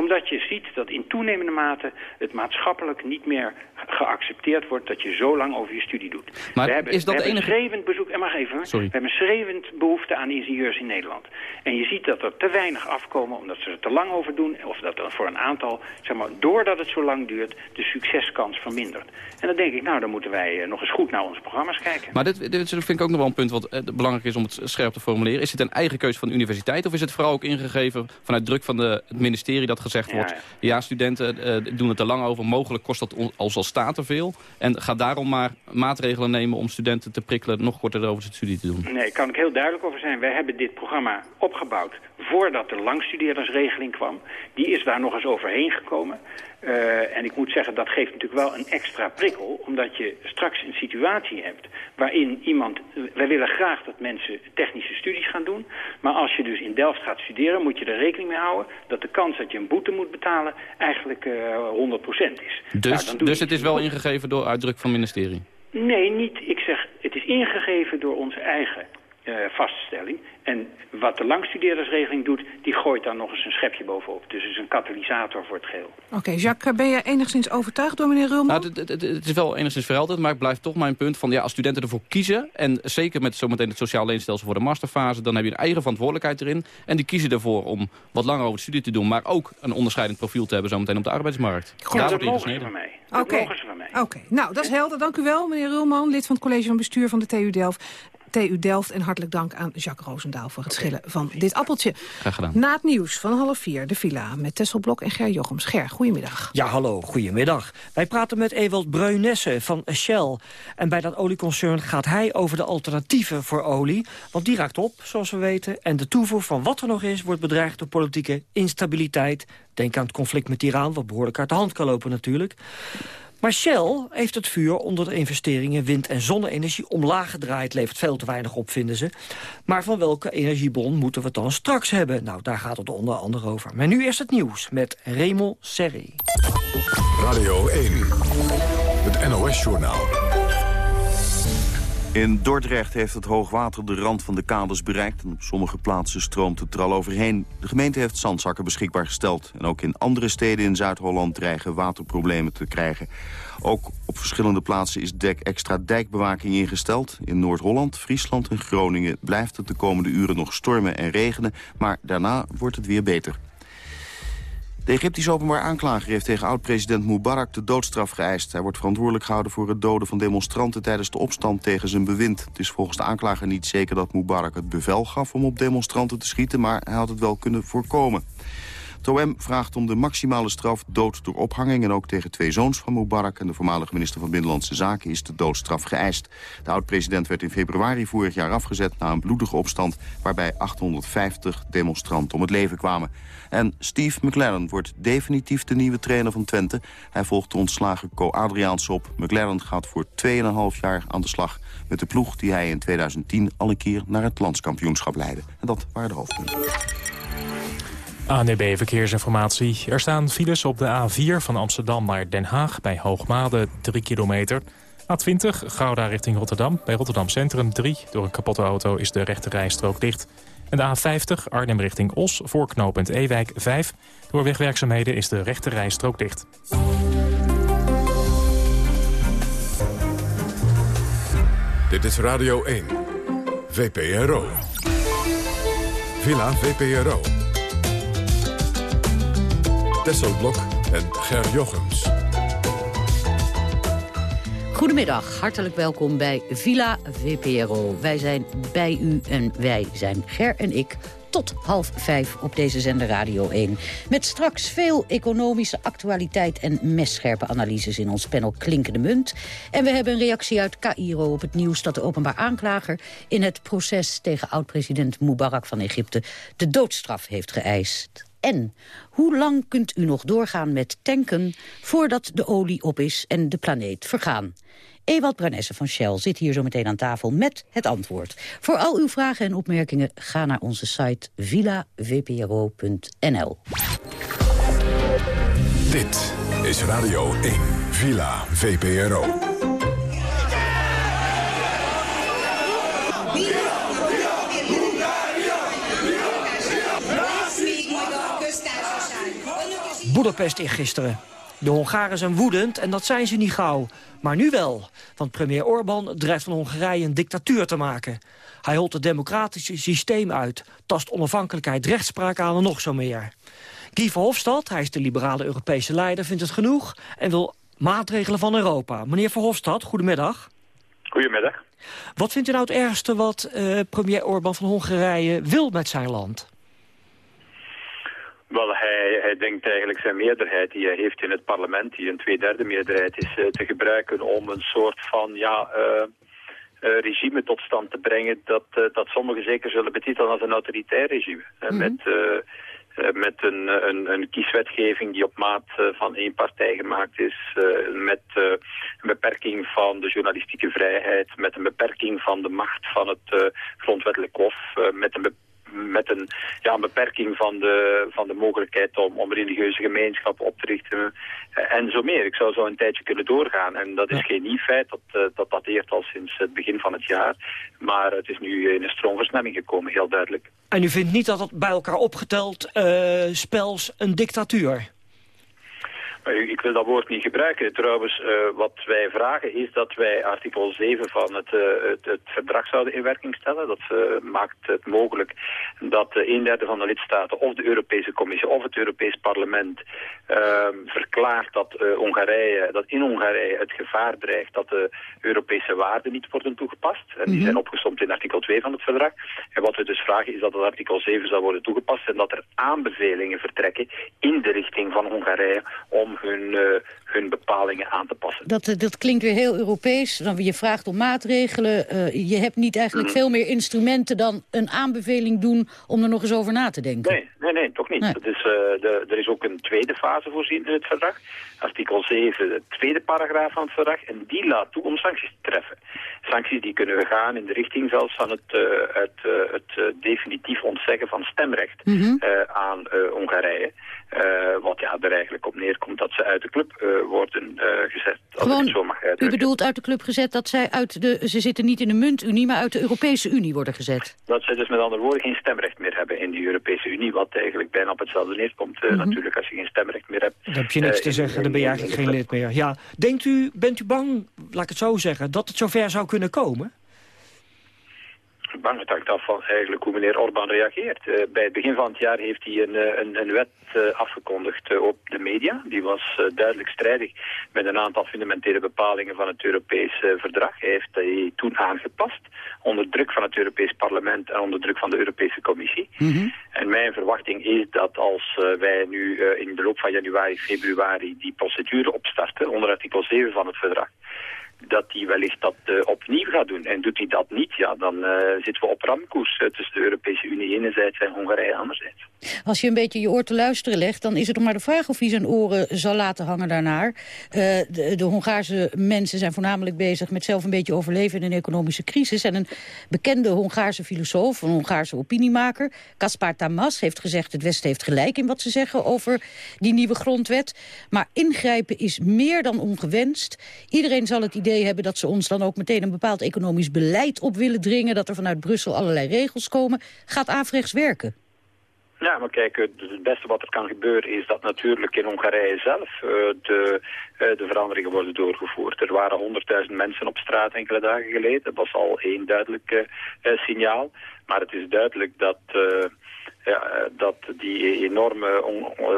Omdat je ziet dat in toenemende mate het maatschappelijk niet meer geaccepteerd wordt dat je zo lang over je studie doet. Maar we hebben, is dat we de hebben enige- schreeuwend bezoek, en mag even. Sorry. we hebben schreeuwend behoefte aan ingenieurs in Nederland. En je ziet dat er te weinig afkomen omdat ze er te lang over doen, of dat er voor een aantal, zeg maar, doordat het zo lang duurt, de succeskans vermindert. En dan denk ik, nou, dan moeten wij eh, nog eens goed naar onze programma's kijken. Maar dit, dit vind ik ook nog wel een punt wat eh, belangrijk is om het scherp te formuleren. Is het een eigen keuze van de universiteit of is het vooral ook ingegeven vanuit druk van de, het ministerie dat gezegd wordt... ja. Ja, studenten eh, doen het te lang over, mogelijk kost dat als al staat te veel. En ga daarom maar maatregelen nemen om studenten te prikkelen nog korter over zijn studie te doen. Nee, kan ik heel duidelijk over zijn. Wij hebben dit programma opgebouwd voordat de langstudeerdersregeling kwam. Die is daar nog eens overheen gekomen. Eh, en ik moet zeggen, dat geeft natuurlijk wel een extra prikkel... omdat je straks een situatie hebt waarin iemand... Wij willen graag dat mensen technische studies gaan doen... maar als je dus in Delft gaat studeren... moet je er rekening mee houden dat de kans dat je een boete moet betalen... eigenlijk eh 100% is. Nou, Dus, doe dus het is wel ingegeven door uitdruk van het ministerie. Nee, niet. Ik zeg, het is ingegeven door onze eigen eh, vaststelling. En wat de langstudeerdersregeling doet, die gooit daar nog eens een schepje bovenop. Dus het is een katalysator voor het geheel. Oké, Jacques, ben je enigszins overtuigd door meneer Rulman? Nou, het, het- het- het is wel enigszins verhelderd, maar het blijft toch mijn punt van... ja, als studenten ervoor kiezen, en zeker met zometeen het sociaal leenstelsel voor de masterfase... dan heb je een eigen verantwoordelijkheid erin. En die kiezen ervoor om wat langer over de studie te doen... maar ook een onderscheidend profiel te hebben zometeen op de arbeidsmarkt. Ja, Daar dat wordt mogen ze ingesneden. van mij. Dat Oké. mogen ze van mij. Oké, nou, dat is helder. Dank u wel, meneer Rulman, lid van het college van bestuur van de TU Delft. TU Delft en hartelijk dank aan Jacques Roosendaal voor het schillen van dit appeltje. Graag gedaan. Na het nieuws van half vier, de villa met Tessel Blok en Ger Jochems. Ger, goedemiddag. Ja, hallo, goedemiddag. Wij praten met Ewald Breunesse van Shell. En bij dat olieconcern gaat hij over de alternatieven voor olie. Want die raakt op, zoals we weten. En de toevoer van wat er nog is, wordt bedreigd door politieke instabiliteit. Denk aan het conflict met Iran, wat behoorlijk uit de hand kan lopen natuurlijk. Maar Shell heeft het vuur onder de investeringen wind- en zonne-energie omlaag gedraaid. Levert veel te weinig op, vinden ze. Maar van welke energiebron moeten we het dan straks hebben? Nou, daar gaat het onder andere over. Maar nu eerst het nieuws met Raymond Serri. Radio 1, het NOS-journaal. In Dordrecht heeft het hoogwater de rand van de kades bereikt... en op sommige plaatsen stroomt het er overheen. De gemeente heeft zandzakken beschikbaar gesteld. En ook in andere steden in Zuid-Holland dreigen waterproblemen te krijgen. Ook op verschillende plaatsen is dek extra dijkbewaking ingesteld. In Noord-Holland, Friesland en Groningen blijft het de komende uren nog stormen en regenen... maar daarna wordt het weer beter. De Egyptische openbaar aanklager heeft tegen oud-president Mubarak de doodstraf geëist. Hij wordt verantwoordelijk gehouden voor het doden van demonstranten tijdens de opstand tegen zijn bewind. Het is volgens de aanklager niet zeker dat Mubarak het bevel gaf om op demonstranten te schieten, maar hij had het wel kunnen voorkomen. Het OM vraagt om de maximale straf dood door ophanging... en ook tegen twee zoons van Mubarak en de voormalige minister van Binnenlandse Zaken... is de doodstraf geëist. De oud-president werd in februari vorig jaar afgezet... na een bloedige opstand waarbij 850 demonstranten om het leven kwamen. En Steve McLaren wordt definitief de nieuwe trainer van Twente. Hij volgt de ontslagen Co Adriaans op. McLaren gaat voor 2,5 jaar aan de slag met de ploeg... die hij in 2010 al een keer naar het landskampioenschap leidde. En dat waren de hoofdpunten. ANDB E Verkeersinformatie. Er staan files op de A4 van Amsterdam naar Den Haag bij Hoogmade 3 kilometer. A20 Gouda richting Rotterdam. Bij Rotterdam Centrum 3. Door een kapotte auto is de rechte rijstrook dicht. En de A50 Arnhem richting Os voor knooppunt Ewijk 5. Door wegwerkzaamheden is de rechte rijstrook dicht. Dit is Radio 1. VPRO. Villa VPRO. Tesselblok en Ger Jochems. Goedemiddag, hartelijk welkom bij Villa VPRO. Wij zijn bij u en wij zijn Ger en ik tot half vijf op deze zender Radio 1. Met straks veel economische actualiteit en messcherpe analyses in ons panel Klinkende Munt. En we hebben een reactie uit Cairo op het nieuws dat de openbaar aanklager... in het proces tegen oud-president Mubarak van Egypte de doodstraf heeft geëist. En hoe lang kunt u nog doorgaan met tanken voordat de olie op is en de planeet vergaan? Ewald Branesse van Shell zit hier zo meteen aan tafel met het antwoord. Voor al uw vragen en opmerkingen ga naar onze site villavpro.nl. Dit is Radio 1, Villa VPRO. Boedapest gisteren. De Hongaren zijn woedend en dat zijn ze niet gauw. Maar nu wel, want premier Orbán drijft van Hongarije een dictatuur te maken. Hij holt het democratische systeem uit, tast onafhankelijkheid, rechtspraak aan en nog zo meer. Guy Verhofstadt, hij is de liberale Europese leider, vindt het genoeg... en wil maatregelen van Europa. Meneer Verhofstadt, goedemiddag. Goedemiddag. Wat vindt u nou het ergste wat uh, premier Orbán van Hongarije wil met zijn land? Wel, hij, hij denkt eigenlijk zijn meerderheid die hij heeft in het parlement, die een tweederde meerderheid is, uh, te gebruiken om een soort van, ja... Uh, uh, regime tot stand te brengen dat, dat sommigen zeker zullen betitelen als een autoritair regime. Mm -hmm. Met, met een, een, een, kieswetgeving die op maat van één partij gemaakt is, met een beperking van de journalistieke vrijheid, met een beperking van de macht van het grondwettelijk hof, met een met een, ja, een beperking van de, van de mogelijkheid om, om religieuze gemeenschappen op te richten uh, en zo meer. Ik zou zo een tijdje kunnen doorgaan en dat is ja. geen nieuw feit, dat, uh, dat dateert al sinds het begin van het jaar. Maar het is nu in een stroomversnelling gekomen, heel duidelijk. En u vindt niet dat het bij elkaar opgeteld uh, spels een dictatuur? Ik wil dat woord niet gebruiken. Trouwens, uh, wat wij vragen is dat wij artikel 7 van het, uh, het, het, verdrag zouden in werking stellen. Dat uh, maakt het mogelijk dat een derde van de lidstaten of de Europese Commissie of het Europees Parlement ehm, verklaart dat, Hongarije, dat in Hongarije het gevaar dreigt dat de Europese waarden niet worden toegepast. En die mm -hmm. zijn opgesomd in artikel 2 van het verdrag. En wat we dus vragen is dat het artikel 7 zal worden toegepast en dat er aanbevelingen vertrekken in de richting van Hongarije om hun, uh, hun bepalingen aan te passen. Dat, dat klinkt weer heel Europees. Dan, je vraagt om maatregelen. Uh, je hebt niet eigenlijk mm. veel meer instrumenten dan een aanbeveling doen om er nog eens over na te denken. Nee, nee, nee toch niet. Nee. Dat is, uh, de, er is ook een tweede fase voorzien in het verdrag. Artikel 7, de tweede paragraaf van het verdrag. En die laat toe om sancties te treffen. Sancties die kunnen gaan in de richting zelfs van het, het, het definitief ontzeggen van stemrecht mm -hmm. aan Hongarije. wat ja, er eigenlijk op neerkomt dat ze uit de club uh, worden uh, gezet. Als Gewoon, ik het zo mag uitdrukken. u bedoelt uit de club gezet dat zij uit de, ze zitten niet in de muntunie, maar uit de Europese Unie worden gezet? Dat zij dus met andere woorden geen stemrecht meer hebben in de Europese Unie, wat eigenlijk bijna op hetzelfde neerkomt. Uh, mm -hmm. Natuurlijk, als je geen stemrecht meer hebt. Dan heb je niks te zeggen, dan ben je eigenlijk geen lid meer. Ja. Denkt u, bent u bang, laat ik het zo zeggen, dat het zover zou kunnen komen? Bang. Het hangt af van eigenlijk hoe meneer Orbán reageert. Uh, bij het begin van het jaar heeft hij een, een, een wet uh, afgekondigd op de media. Die was duidelijk strijdig met een aantal fundamentele bepalingen van het Europees verdrag. Hij heeft die toen aangepast onder druk van het Europees parlement en onder druk van de Europese Commissie. Mm -hmm. En mijn verwachting is dat als wij nu in de loop van januari, februari die procedure opstarten onder artikel 7 van het verdrag, dat hij wellicht dat uh, opnieuw gaat doen. En doet hij dat niet, ja, dan uh, zitten we op ramkoers uh, tussen de Europese Unie enerzijds en Hongarije anderzijds. Als je een beetje je oor te luisteren legt, dan is het nog maar de vraag of hij zijn oren zal laten hangen daarnaar. de, de Hongaarse mensen zijn voornamelijk bezig met zelf een beetje overleven in een economische crisis. En een bekende Hongaarse filosoof, een Hongaarse opiniemaker, Kaspar Tamas, heeft gezegd het Westen heeft gelijk in wat ze zeggen over die nieuwe grondwet. Maar ingrijpen is meer dan ongewenst. Iedereen zal het idee hebben dat ze ons dan ook meteen een bepaald economisch beleid op willen dringen... dat er vanuit Brussel allerlei regels komen. Gaat Afrechts werken? Ja, maar kijk, het beste wat er kan gebeuren is dat natuurlijk in Hongarije zelf uh, de, uh, de veranderingen worden doorgevoerd. Er waren 100.000 mensen op straat enkele dagen geleden. Dat was al één duidelijk uh, signaal. Maar het is duidelijk dat ja, eh, dat die enorme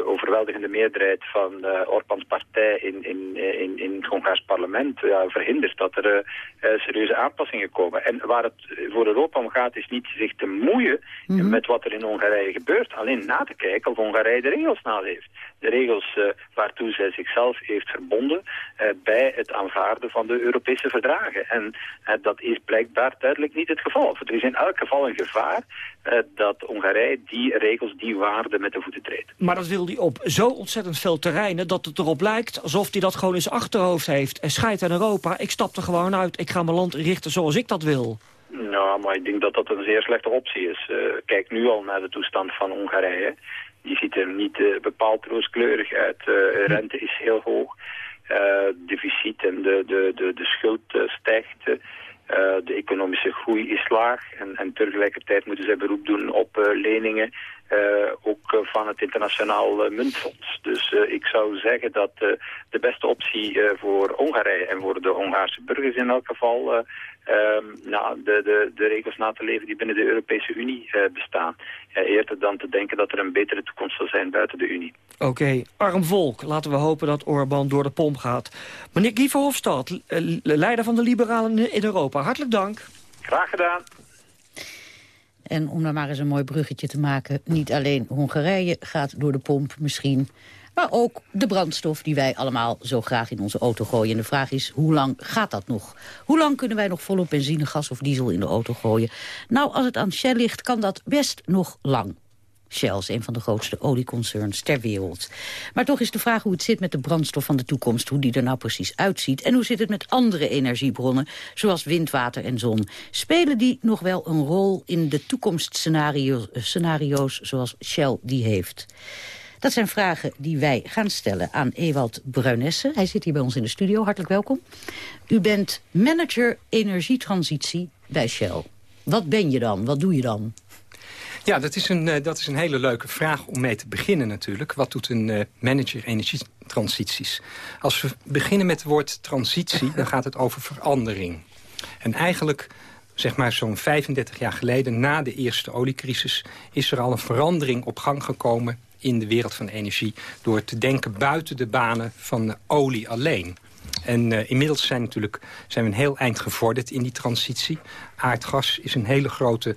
overweldigende meerderheid van uh, Orbáns partij in, in, in, in het Hongaars parlement ja, verhindert dat er uh, serieuze aanpassingen komen. En waar het voor Europa om gaat is niet zich te moeien mhm. met wat er in Hongarije gebeurt, alleen na te kijken of Hongarije de regels naleeft. De regels waartoe zij zichzelf heeft verbonden bij het aanvaarden van de Europese verdragen. En dat is blijkbaar duidelijk niet het geval. Er is in elk geval een gevaar dat Hongarije die regels, die waarden met de voeten treedt. Maar dat wil hij op zo ontzettend veel terreinen... dat het erop lijkt alsof hij dat gewoon in zijn achterhoofd heeft. En scheidt aan Europa, ik stap er gewoon uit. Ik ga mijn land richten zoals ik dat wil. Nou, maar ik denk dat dat een zeer slechte optie is. Uh, kijk nu al naar de toestand van Hongarije. Die ziet er niet uh, bepaald rooskleurig uit. Uh, rente is heel hoog. deficit en de, de, de, de schuld stijgt. Uh, de economische groei is laag en, en tegelijkertijd moeten zij beroep doen op uh, leningen, uh, ook van het internationaal muntfonds. Dus ik zou zeggen dat de beste optie voor Hongarije en voor de Hongaarse burgers in elk geval nou, de, de, de regels na te leven die binnen de Europese Unie bestaan. Eerder dan te denken dat er een betere toekomst zal zijn buiten de Unie. Oké, arm volk. Laten we hopen dat Orbán door de pomp gaat. Meneer Guy Verhofstadt, eh, leider van de Liberalen in Europa. Hartelijk dank. Graag gedaan. En om daar maar eens een mooi bruggetje te maken... niet alleen Hongarije gaat door de pomp misschien... Maar ook de brandstof die wij allemaal zo graag in onze auto gooien. En de vraag is, hoe lang gaat dat nog? Hoe lang kunnen wij nog volop benzine, gas of diesel in de auto gooien? Nou, als het aan Shell ligt, kan dat best nog lang. Shell is een van de grootste olieconcerns ter wereld. Maar toch is de vraag hoe het zit met de brandstof van de toekomst... hoe die er nou precies uitziet. En hoe zit het met andere energiebronnen, zoals wind, water en zon? Spelen die nog wel een rol in de toekomstscenario's zoals Shell die heeft? Dat zijn vragen die wij gaan stellen aan Ewald Bruinesse. Hij zit hier bij ons in de studio. Hartelijk welkom. U bent manager energietransitie bij Shell. Wat ben je dan? Wat doe je dan? Ja, dat is, een, eh, dat is een hele leuke vraag om mee te beginnen natuurlijk. Wat doet een uh, manager energietransities? Als we beginnen met het woord transitie, dan gaat het over verandering. En eigenlijk zeg maar zo'n 35 jaar geleden, na de eerste oliecrisis... is er al een verandering op gang gekomen in de wereld van energie... door te denken buiten de banen van olie alleen. En uh, inmiddels zijn, natuurlijk, zijn we een heel eind gevorderd in die transitie. Aardgas is een hele grote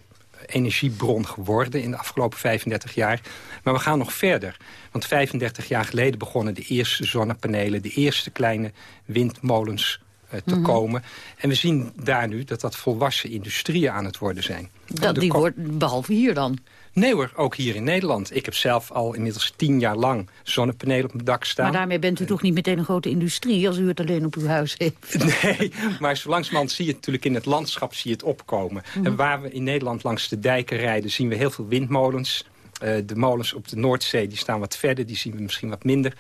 energiebron geworden in de afgelopen 35 jaar. Maar we gaan nog verder. Want 35 jaar geleden begonnen de eerste zonnepanelen... de eerste kleine windmolens uh, te mhm. komen. En we zien daar nu dat dat volwassen industrieën aan het worden zijn. Dat, die wordt, behalve hier dan? Nee hoor, ook hier in Nederland. Ik heb zelf al inmiddels tien jaar lang zonnepanelen op mijn dak staan. Maar daarmee bent u toch niet meteen een grote industrie... als u het alleen op uw huis heeft? [laughs] Nee, maar zo langzamerhand zie je het natuurlijk in het landschap zie je het opkomen. Mhm. En waar we in Nederland langs de dijken rijden... zien we heel veel windmolens. Uh, de molens op de Noordzee die staan wat verder, die zien we misschien wat minder.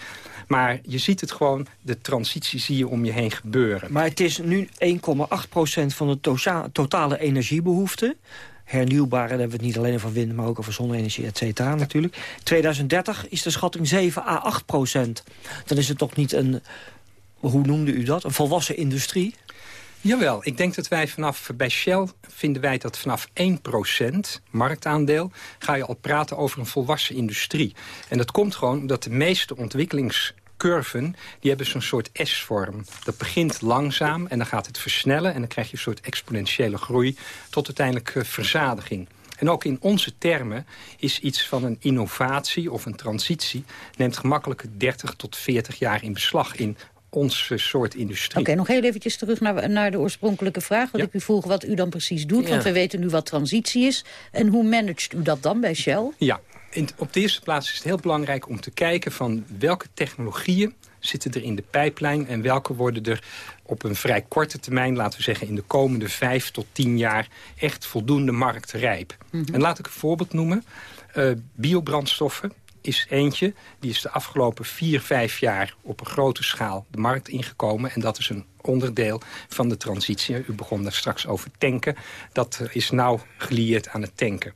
Maar je ziet het gewoon, de transitie zie je om je heen gebeuren. Maar het is nu 1,8% van de totale energiebehoefte hernieuwbare, dan hebben we het niet alleen over wind... maar ook over zonne-energie, et cetera natuurlijk. 2030 is de schatting 7 à 8 procent. Dan is het toch niet een, hoe noemde u dat, een volwassen industrie? Jawel, ik denk dat wij vanaf, bij Shell vinden wij dat vanaf 1% marktaandeel... ga je al praten over een volwassen industrie. En dat komt gewoon omdat de meeste ontwikkelings curven, die hebben zo'n soort S-vorm. Dat begint langzaam en dan gaat het versnellen... en dan krijg je een soort exponentiële groei tot uiteindelijk uh, verzadiging. En ook in onze termen is iets van een innovatie of een transitie... neemt gemakkelijk 30 tot 40 jaar in beslag in onze soort industrie. Oké, nog heel eventjes terug naar, naar de oorspronkelijke vraag. Wat ik u vroeg wat u dan precies doet. Want we weten nu wat transitie is. En hoe managt u dat dan bij Shell? Ja, in, op de eerste plaats is het heel belangrijk om te kijken... van welke technologieën zitten er in de pijplijn... en welke worden er op een vrij korte termijn... laten we zeggen in de komende vijf tot tien jaar... echt voldoende marktrijp. Mm En laat ik een voorbeeld noemen. Uh, biobrandstoffen, is eentje. Die is de afgelopen vier, vijf jaar op een grote schaal de markt ingekomen. En dat is een onderdeel van de transitie. U begon daar straks over tanken. Dat is nauw gelieerd aan het tanken.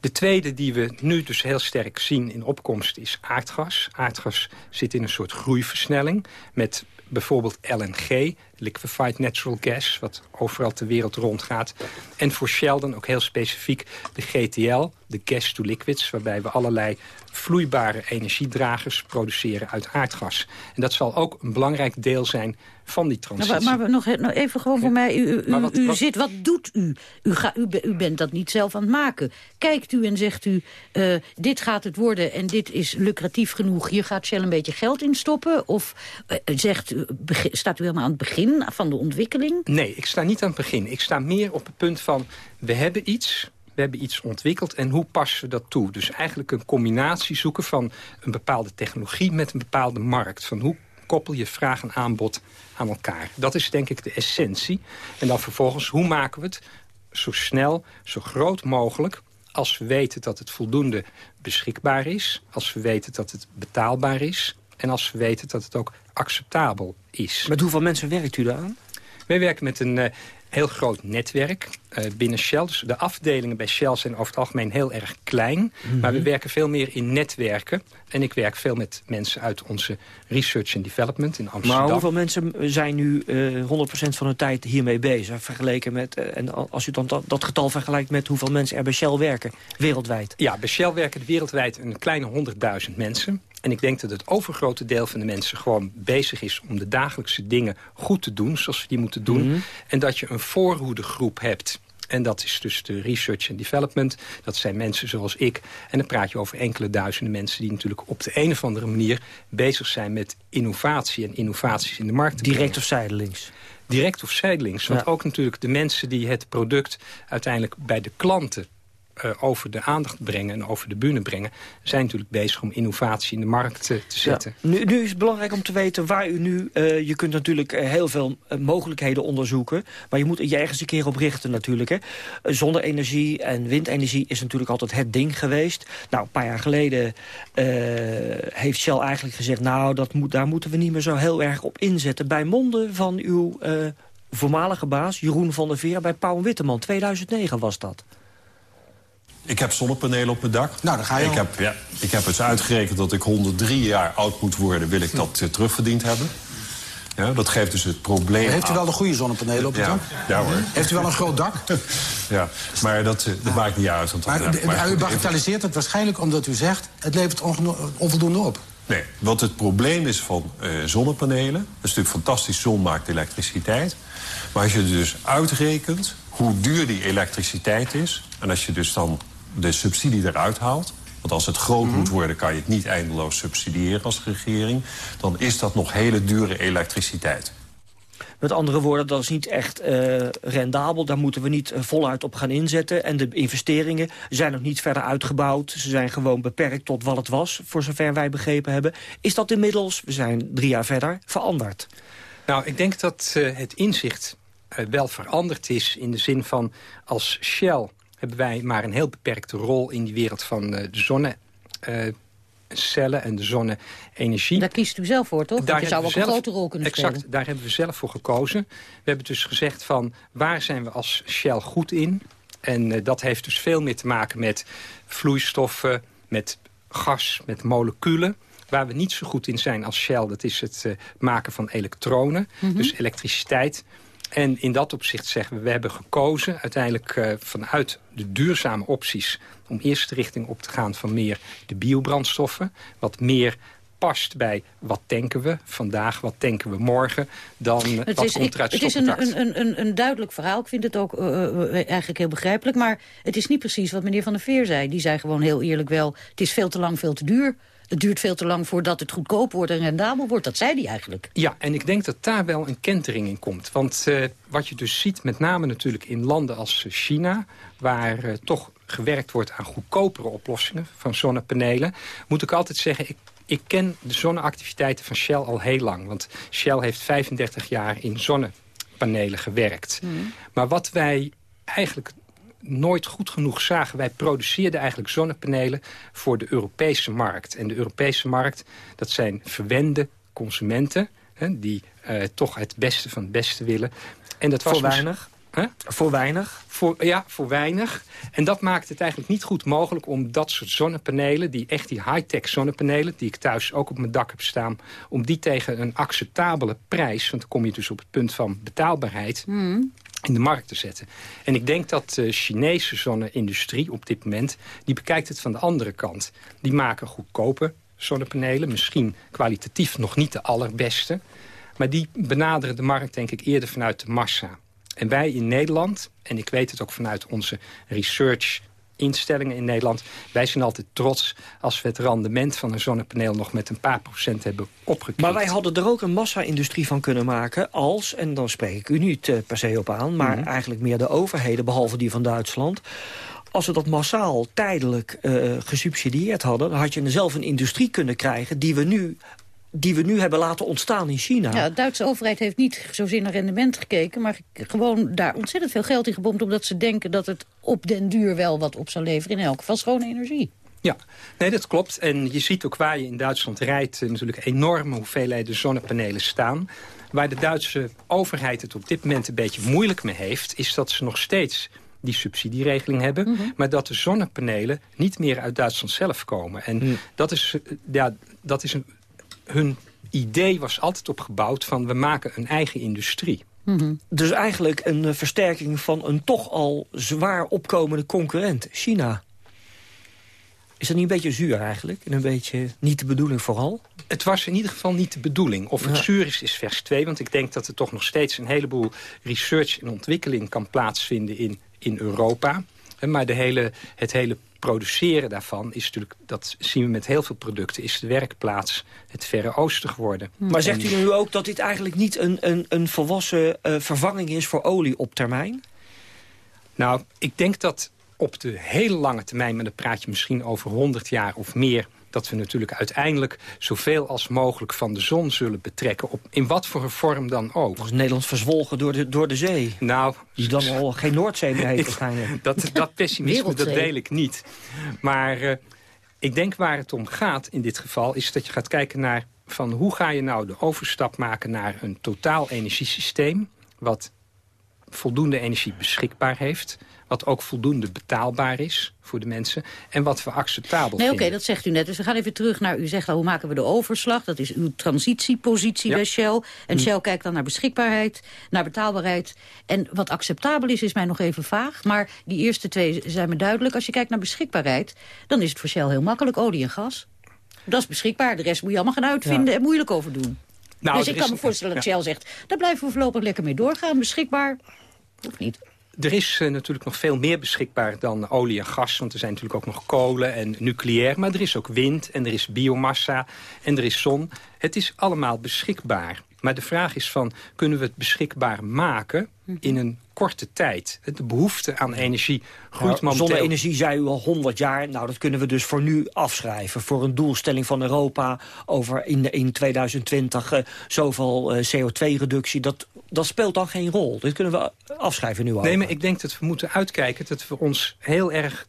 De tweede die we nu dus heel sterk zien in opkomst is aardgas. Aardgas zit in een soort groeiversnelling met bijvoorbeeld LNG, liquefied natural gas... wat overal ter wereld rondgaat. En voor Shell dan ook heel specifiek de GTL, de gas to liquids... waarbij we allerlei vloeibare energiedragers produceren uit aardgas. En dat zal ook een belangrijk deel zijn van die transitie. Nou, maar, maar nog, nog, even gewoon voor mij. U, u, wat, u wat... zit, wat doet u? U, ga, u, u, bent dat niet zelf aan het maken. Kijkt u en zegt u, uh, dit gaat het worden en dit is lucratief genoeg. Hier gaat Shell een beetje geld in stoppen? Of uh, zegt u, staat u helemaal aan het begin van de ontwikkeling? Nee, ik sta niet aan het begin. Ik sta meer op het punt van, we hebben iets we hebben iets ontwikkeld en hoe passen we dat toe? Dus eigenlijk een combinatie zoeken van een bepaalde technologie met een bepaalde markt. Van hoe koppel je vraag en aanbod aan elkaar. Dat is denk ik de essentie. En dan vervolgens, hoe maken we het zo snel, zo groot mogelijk... als we weten dat het voldoende beschikbaar is... als we weten dat het betaalbaar is... en als we weten dat het ook acceptabel is. Met hoeveel mensen werkt u daaraan? Wij werken met een uh, heel groot netwerk uh, binnen Shell. Dus de afdelingen bij Shell zijn over het algemeen heel erg klein. Mm -hmm. Maar we werken veel meer in netwerken. En ik werk veel met mensen uit onze research and development in Amsterdam. Maar hoeveel mensen zijn nu uh, 100% van hun tijd hiermee bezig? Vergeleken met, uh, en als u dan dat, dat, getal vergelijkt met hoeveel mensen er bij Shell werken, wereldwijd? Ja, bij Shell werken wereldwijd een kleine 100.000 mensen. En ik denk dat het overgrote deel van de mensen gewoon bezig is... om de dagelijkse dingen goed te doen, zoals ze die moeten doen. Mm -hmm. En dat je een voorhoedegroep hebt... En dat is dus de research and development. Dat zijn mensen zoals ik. En dan praat je over enkele duizenden mensen... die natuurlijk op de een of andere manier bezig zijn met innovatie... en innovaties in de markt te Direct of zijdelings? Direct of zijdelings. Want Ja. ook natuurlijk de mensen die het product uiteindelijk bij de klanten over de aandacht brengen en over de bühne brengen... zijn natuurlijk bezig om innovatie in de markt uh, te zetten. Ja. Nu, nu, is het belangrijk om te weten waar u nu... Uh, je kunt natuurlijk heel veel mogelijkheden onderzoeken... maar je moet je ergens een keer op richten natuurlijk. Hè. Zonne-energie en windenergie is natuurlijk altijd het ding geweest. Nou, een paar jaar geleden heeft Shell eigenlijk gezegd... nou, dat moet, daar moeten we niet meer zo heel erg op inzetten. Bij monden van uw voormalige baas, Jeroen van der Veer... bij Pauw Witteman, 2009 was dat. Ik heb zonnepanelen op mijn dak. Nou, dan ga je ik heb, ja, ik heb eens uitgerekend dat ik 103 jaar oud moet worden... wil ik dat uh, terugverdiend hebben. Ja, dat geeft dus het probleem maar Heeft u wel de goede zonnepanelen op het ja, dak? Ja hoor. Heeft u wel een groot dak? [laughs] ja, maar dat, dat ja. maakt niet uit. Want maar, dat, u bagatelliseert het waarschijnlijk omdat u zegt... het levert onvoldoende op. Nee, wat het probleem is van uh, zonnepanelen... dat is natuurlijk fantastisch, zon maakt elektriciteit. Maar als je dus uitrekent hoe duur die elektriciteit is... en als je dus dan de subsidie eruit haalt... want als het groot mm -hmm. moet worden kan je het niet eindeloos subsidiëren als regering... dan is dat nog hele dure elektriciteit. Met andere woorden, dat is niet echt uh, rendabel. Daar moeten we niet uh, voluit op gaan inzetten. En de investeringen zijn nog niet verder uitgebouwd. Ze zijn gewoon beperkt tot wat het was, voor zover wij begrepen hebben. Is dat inmiddels, we zijn drie jaar verder, veranderd? Nou, ik denk dat uh, het inzicht wel veranderd is... in de zin van als Shell hebben wij maar een heel beperkte rol... in die wereld van de zonne cellen en de zonne-energie. Daar kiest u zelf voor, toch? Daar je zou ook zelf, een grote rol kunnen exact, spelen. daar hebben we zelf voor gekozen. We hebben dus gezegd van waar zijn we als Shell goed in? En uh, dat heeft dus veel meer te maken met vloeistoffen, met gas, met moleculen. Waar we niet zo goed in zijn als Shell, dat is het uh, maken van elektronen. Mm -hmm. Dus elektriciteit. En in dat opzicht zeggen we, we hebben gekozen uiteindelijk uh, vanuit de duurzame opties... om eerst de richting op te gaan van meer de biobrandstoffen. Wat meer past bij wat tanken we vandaag, wat tanken we morgen... dan het wat is, komt Het is een, een, een, een duidelijk verhaal. Ik vind het ook uh, eigenlijk heel begrijpelijk. Maar het is niet precies wat meneer Van der Veer zei. Die zei gewoon heel eerlijk wel... het is veel te lang, veel te duur het duurt veel te lang voordat het goedkoop wordt en rendabel wordt. Dat zei hij eigenlijk. Ja, en ik denk dat daar wel een kentering in komt. Want uh, wat je dus ziet, met name natuurlijk in landen als China... waar uh, toch gewerkt wordt aan goedkopere oplossingen van zonnepanelen... moet ik altijd zeggen, ik, ik ken de zonneactiviteiten van Shell al heel lang. Want Shell heeft 35 jaar in zonnepanelen gewerkt. Mm. Maar wat wij eigenlijk nooit goed genoeg zagen. Wij produceerden eigenlijk zonnepanelen voor de Europese markt. En de Europese markt, dat zijn verwende consumenten... Hè, die uh, toch het beste van het beste willen. En dat was voor weinig? Huh? Voor weinig? Voor, ja, voor weinig. En dat maakt het eigenlijk niet goed mogelijk om dat soort zonnepanelen... die echt die high-tech zonnepanelen, die ik thuis ook op mijn dak heb staan... om die tegen een acceptabele prijs... want dan kom je dus op het punt van betaalbaarheid... Hmm. In de markt te zetten. En ik denk dat de Chinese zonne-industrie op dit moment... die bekijkt het van de andere kant. Die maken goedkope zonnepanelen. Misschien kwalitatief nog niet de allerbeste. Maar die benaderen de markt denk ik eerder vanuit de massa. En wij in Nederland, en ik weet het ook vanuit onze research instellingen in Nederland. Wij zijn altijd trots als we het rendement van een zonnepaneel nog met een paar procent hebben opgekrikt. Maar wij hadden er ook een massa-industrie van kunnen maken als, en dan spreek ik u niet uh, per se op aan, maar mhm. eigenlijk meer de overheden, behalve die van Duitsland als we dat massaal tijdelijk uh, gesubsidieerd hadden... dan had je zelf een industrie kunnen krijgen die we nu die we nu hebben laten ontstaan in China. Ja, de Duitse overheid heeft niet zozeer naar rendement gekeken... maar gewoon daar ontzettend veel geld in gebomd... omdat ze denken dat het op den duur wel wat op zou leveren. In elk geval schone energie. Ja, nee, dat klopt. En je ziet ook waar je in Duitsland rijdt... Eh, natuurlijk enorme hoeveelheden zonnepanelen staan. Waar de Duitse overheid het op dit moment een beetje moeilijk mee heeft... is dat ze nog steeds die subsidieregeling hebben... Mhm. maar dat de zonnepanelen niet meer uit Duitsland zelf komen. En mhm. dat, is, eh, ja, dat is een hun idee was altijd opgebouwd van we maken een eigen industrie. Mhm. Dus eigenlijk een eh, versterking van een toch al zwaar opkomende concurrent, China. Is dat niet een beetje zuur eigenlijk? En een beetje niet de bedoeling vooral? Het was in ieder geval niet de bedoeling. Of het zuur is, is vers 2. Want ik denk dat er toch nog steeds een heleboel research en ontwikkeling kan plaatsvinden in, in Europa. Maar de hele, het hele produceren daarvan is natuurlijk, dat zien we met heel veel producten, is de werkplaats het Verre Oosten geworden. Maar zegt u nu ook dat dit eigenlijk niet een, een, een volwassen uh, vervanging is voor olie op termijn? Nou, ik denk dat op de hele lange termijn, maar dan praat je misschien over 100 jaar of meer dat we natuurlijk uiteindelijk zoveel als mogelijk van de zon zullen betrekken. Op, in wat voor een vorm dan ook. Als Nederland verzwolgen door de, door de zee. Nou, Die dan [laughs] al geen Noordzee meer heeft waarschijnlijk. [laughs] dat, dat pessimisme, dat deel ik niet. Maar uh, ik denk waar het om gaat in dit geval... is dat je gaat kijken naar van hoe ga je nou de overstap maken... naar een totaal energiesysteem... wat voldoende energie beschikbaar heeft wat ook voldoende betaalbaar is voor de mensen... en wat we acceptabel nee, Oké, dat zegt u net. Dus we gaan even terug naar... U zegt al, hoe maken we de overslag? Dat is uw transitiepositie bij Shell. En mm. Shell kijkt dan naar beschikbaarheid, naar betaalbaarheid. En wat acceptabel is, is mij nog even vaag. Maar die eerste twee zijn me duidelijk. Als je kijkt naar beschikbaarheid, dan is het voor Shell heel makkelijk. Olie en gas. Dat is beschikbaar. De rest moet je allemaal gaan uitvinden en moeilijk over doen. Nou, dus ik kan me voorstellen dat Shell zegt... daar blijven we voorlopig lekker mee doorgaan. Beschikbaar, of niet er is uh, natuurlijk nog veel meer beschikbaar dan olie en gas. Want er zijn natuurlijk ook nog kolen en nucleair. Maar er is ook wind en er is biomassa en er is zon. Het is allemaal beschikbaar. Maar de vraag is van, kunnen we het beschikbaar maken in een korte tijd? De behoefte aan energie groeit nou, momenteel... Zonne-energie zei u al 100 jaar. Nou, dat kunnen we dus voor nu afschrijven. Voor een doelstelling van Europa over in, in 2020 uh, zoveel uh, CO2-reductie. Dat, dat speelt dan geen rol. Dit kunnen we afschrijven nu al. Nee, maar ik denk dat we moeten uitkijken dat we ons heel erg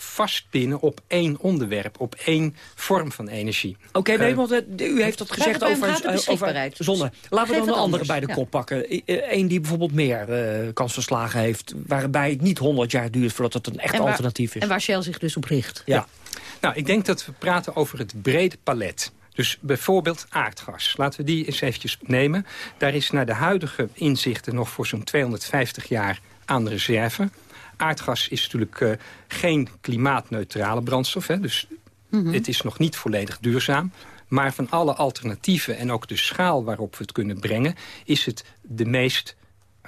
vastpinnen op één onderwerp, op één vorm van energie. Oké, nee, eh, want u heeft dat gezegd over, over zonne. Laten we dan een andere bij de kop pakken. Eén die bijvoorbeeld meer uh, kans verslagen heeft, waarbij het niet 100 jaar duurt voordat het een echt alternatief is. En waar Shell zich dus op richt. Ja. Nou, ik denk dat we praten over het brede palet. Dus bijvoorbeeld aardgas. Laten we die eens eventjes nemen. Daar is naar de huidige inzichten nog voor zo'n 250 jaar aan de reserve aardgas is natuurlijk uh, geen klimaatneutrale brandstof. Hè, dus mm het is nog niet volledig duurzaam. Maar van alle alternatieven en ook de schaal waarop we het kunnen brengen... is het de meest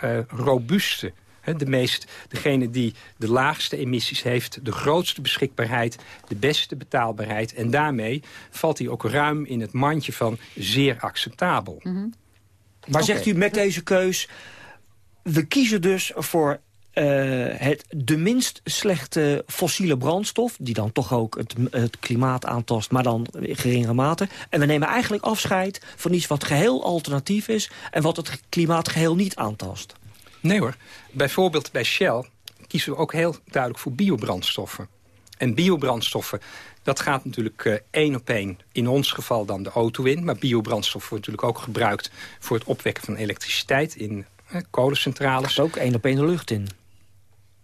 uh, robuuste de meest, degene die de laagste emissies heeft, de grootste beschikbaarheid, de beste betaalbaarheid. En daarmee valt hij ook ruim in het mandje van zeer acceptabel. Mm -hmm. Maar zegt u met deze keus, we kiezen dus voor uh, het de minst slechte fossiele brandstof... die dan toch ook het, het, klimaat aantast, maar dan in geringere mate. En we nemen eigenlijk afscheid van iets wat geheel alternatief is... en wat het klimaat geheel niet aantast. Nee hoor. Bijvoorbeeld bij Shell kiezen we ook heel duidelijk voor biobrandstoffen. En biobrandstoffen, dat gaat natuurlijk uh, één op één in ons geval dan de auto in. Maar biobrandstof wordt natuurlijk ook gebruikt voor het opwekken van elektriciteit in uh, kolencentrales. Ook één op één de lucht in.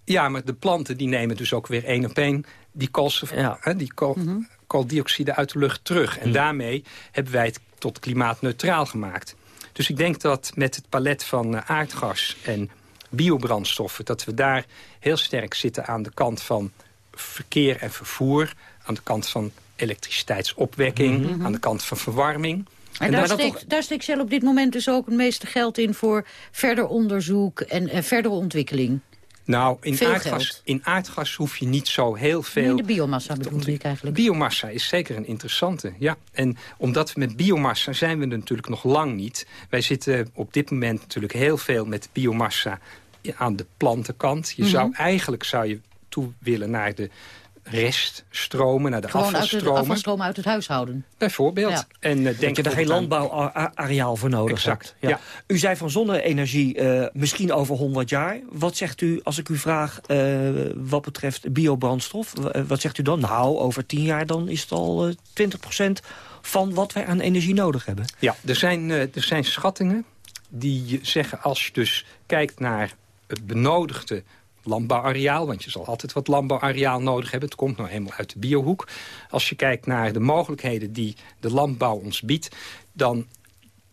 Ja, maar de planten die nemen dus ook weer één op één die, koolstof, ja. die kool, mm -hmm. kooldioxide uit de lucht terug. En mm. daarmee hebben wij het tot klimaatneutraal gemaakt. Dus ik denk dat met het palet van uh, aardgas en biobrandstoffen... dat we daar heel sterk zitten aan de kant van verkeer en vervoer... aan de kant van elektriciteitsopwekking, mm -hmm. aan de kant van verwarming... En, en daar, steekt, daar steekt Shell op dit moment dus ook het meeste geld in... voor verder onderzoek en, en verdere ontwikkeling. Nou, in aardgas, in aardgas hoef je niet zo heel veel... Nee, de biomassa bedoel ik eigenlijk. Biomassa is zeker een interessante, ja. En omdat we met biomassa zijn we er natuurlijk nog lang niet. Wij zitten op dit moment natuurlijk heel veel met biomassa aan de plantenkant. Je mm -hmm. zou eigenlijk zou je toe willen naar de reststromen, naar de Gewoon afvalstromen. Uit de afvalstromen uit het huishouden. Bijvoorbeeld. Ja. En, uh, denk je daar geen landbouwareaal voor nodig exact, hebt. Ja. Ja. U zei van zonne-energie uh, misschien over 100 jaar. Wat zegt u als ik u vraag uh, wat betreft biobrandstof? wat zegt u dan? Nou, over 10 jaar dan is het al 20% van wat wij aan energie nodig hebben. Ja, er zijn, er zijn schattingen die zeggen als je dus kijkt naar het benodigde landbouwareaal, want je zal altijd wat landbouwareaal nodig hebben. Het komt nou eenmaal uit de biohoek. Als je kijkt naar de mogelijkheden die de landbouw ons biedt... dan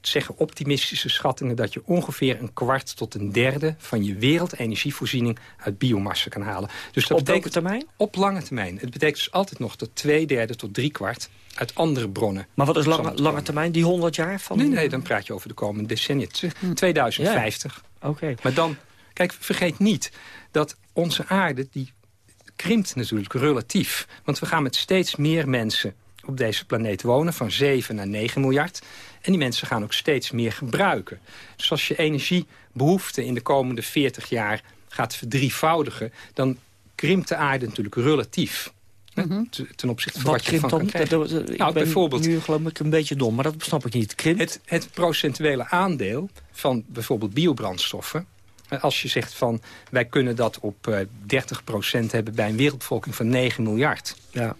zeggen optimistische schattingen dat je ongeveer een kwart tot een derde van je wereldenergievoorziening uit biomassa kan halen. Dus dat op betekent, termijn? Op lange termijn. Het betekent dus altijd nog dat twee derde tot drie kwart uit andere bronnen. Maar wat is lange, lange termijn, die 100 jaar? Van... Nee, nee, dan praat je over de komende decennia. 2050. Ja. Oké. Okay. Maar dan, kijk, vergeet niet dat onze aarde, die krimpt natuurlijk relatief. Want we gaan met steeds meer mensen op deze planeet wonen, van 7 naar 9 miljard. En die mensen gaan ook steeds meer gebruiken. Dus als je energiebehoefte in de komende 40 jaar gaat verdrievoudigen... dan krimpt de aarde natuurlijk relatief. Mm -hmm. Ten opzichte van wat, wat je van dan? kan krijgen. Dat, dat, nou, bijvoorbeeld, nu geloof ik een beetje dom, maar dat snap ik niet. Krimpt? Het, het procentuele aandeel van bijvoorbeeld biobrandstoffen als je zegt van wij kunnen dat op uh, 30% hebben bij een wereldbevolking van 9 miljard. Ja.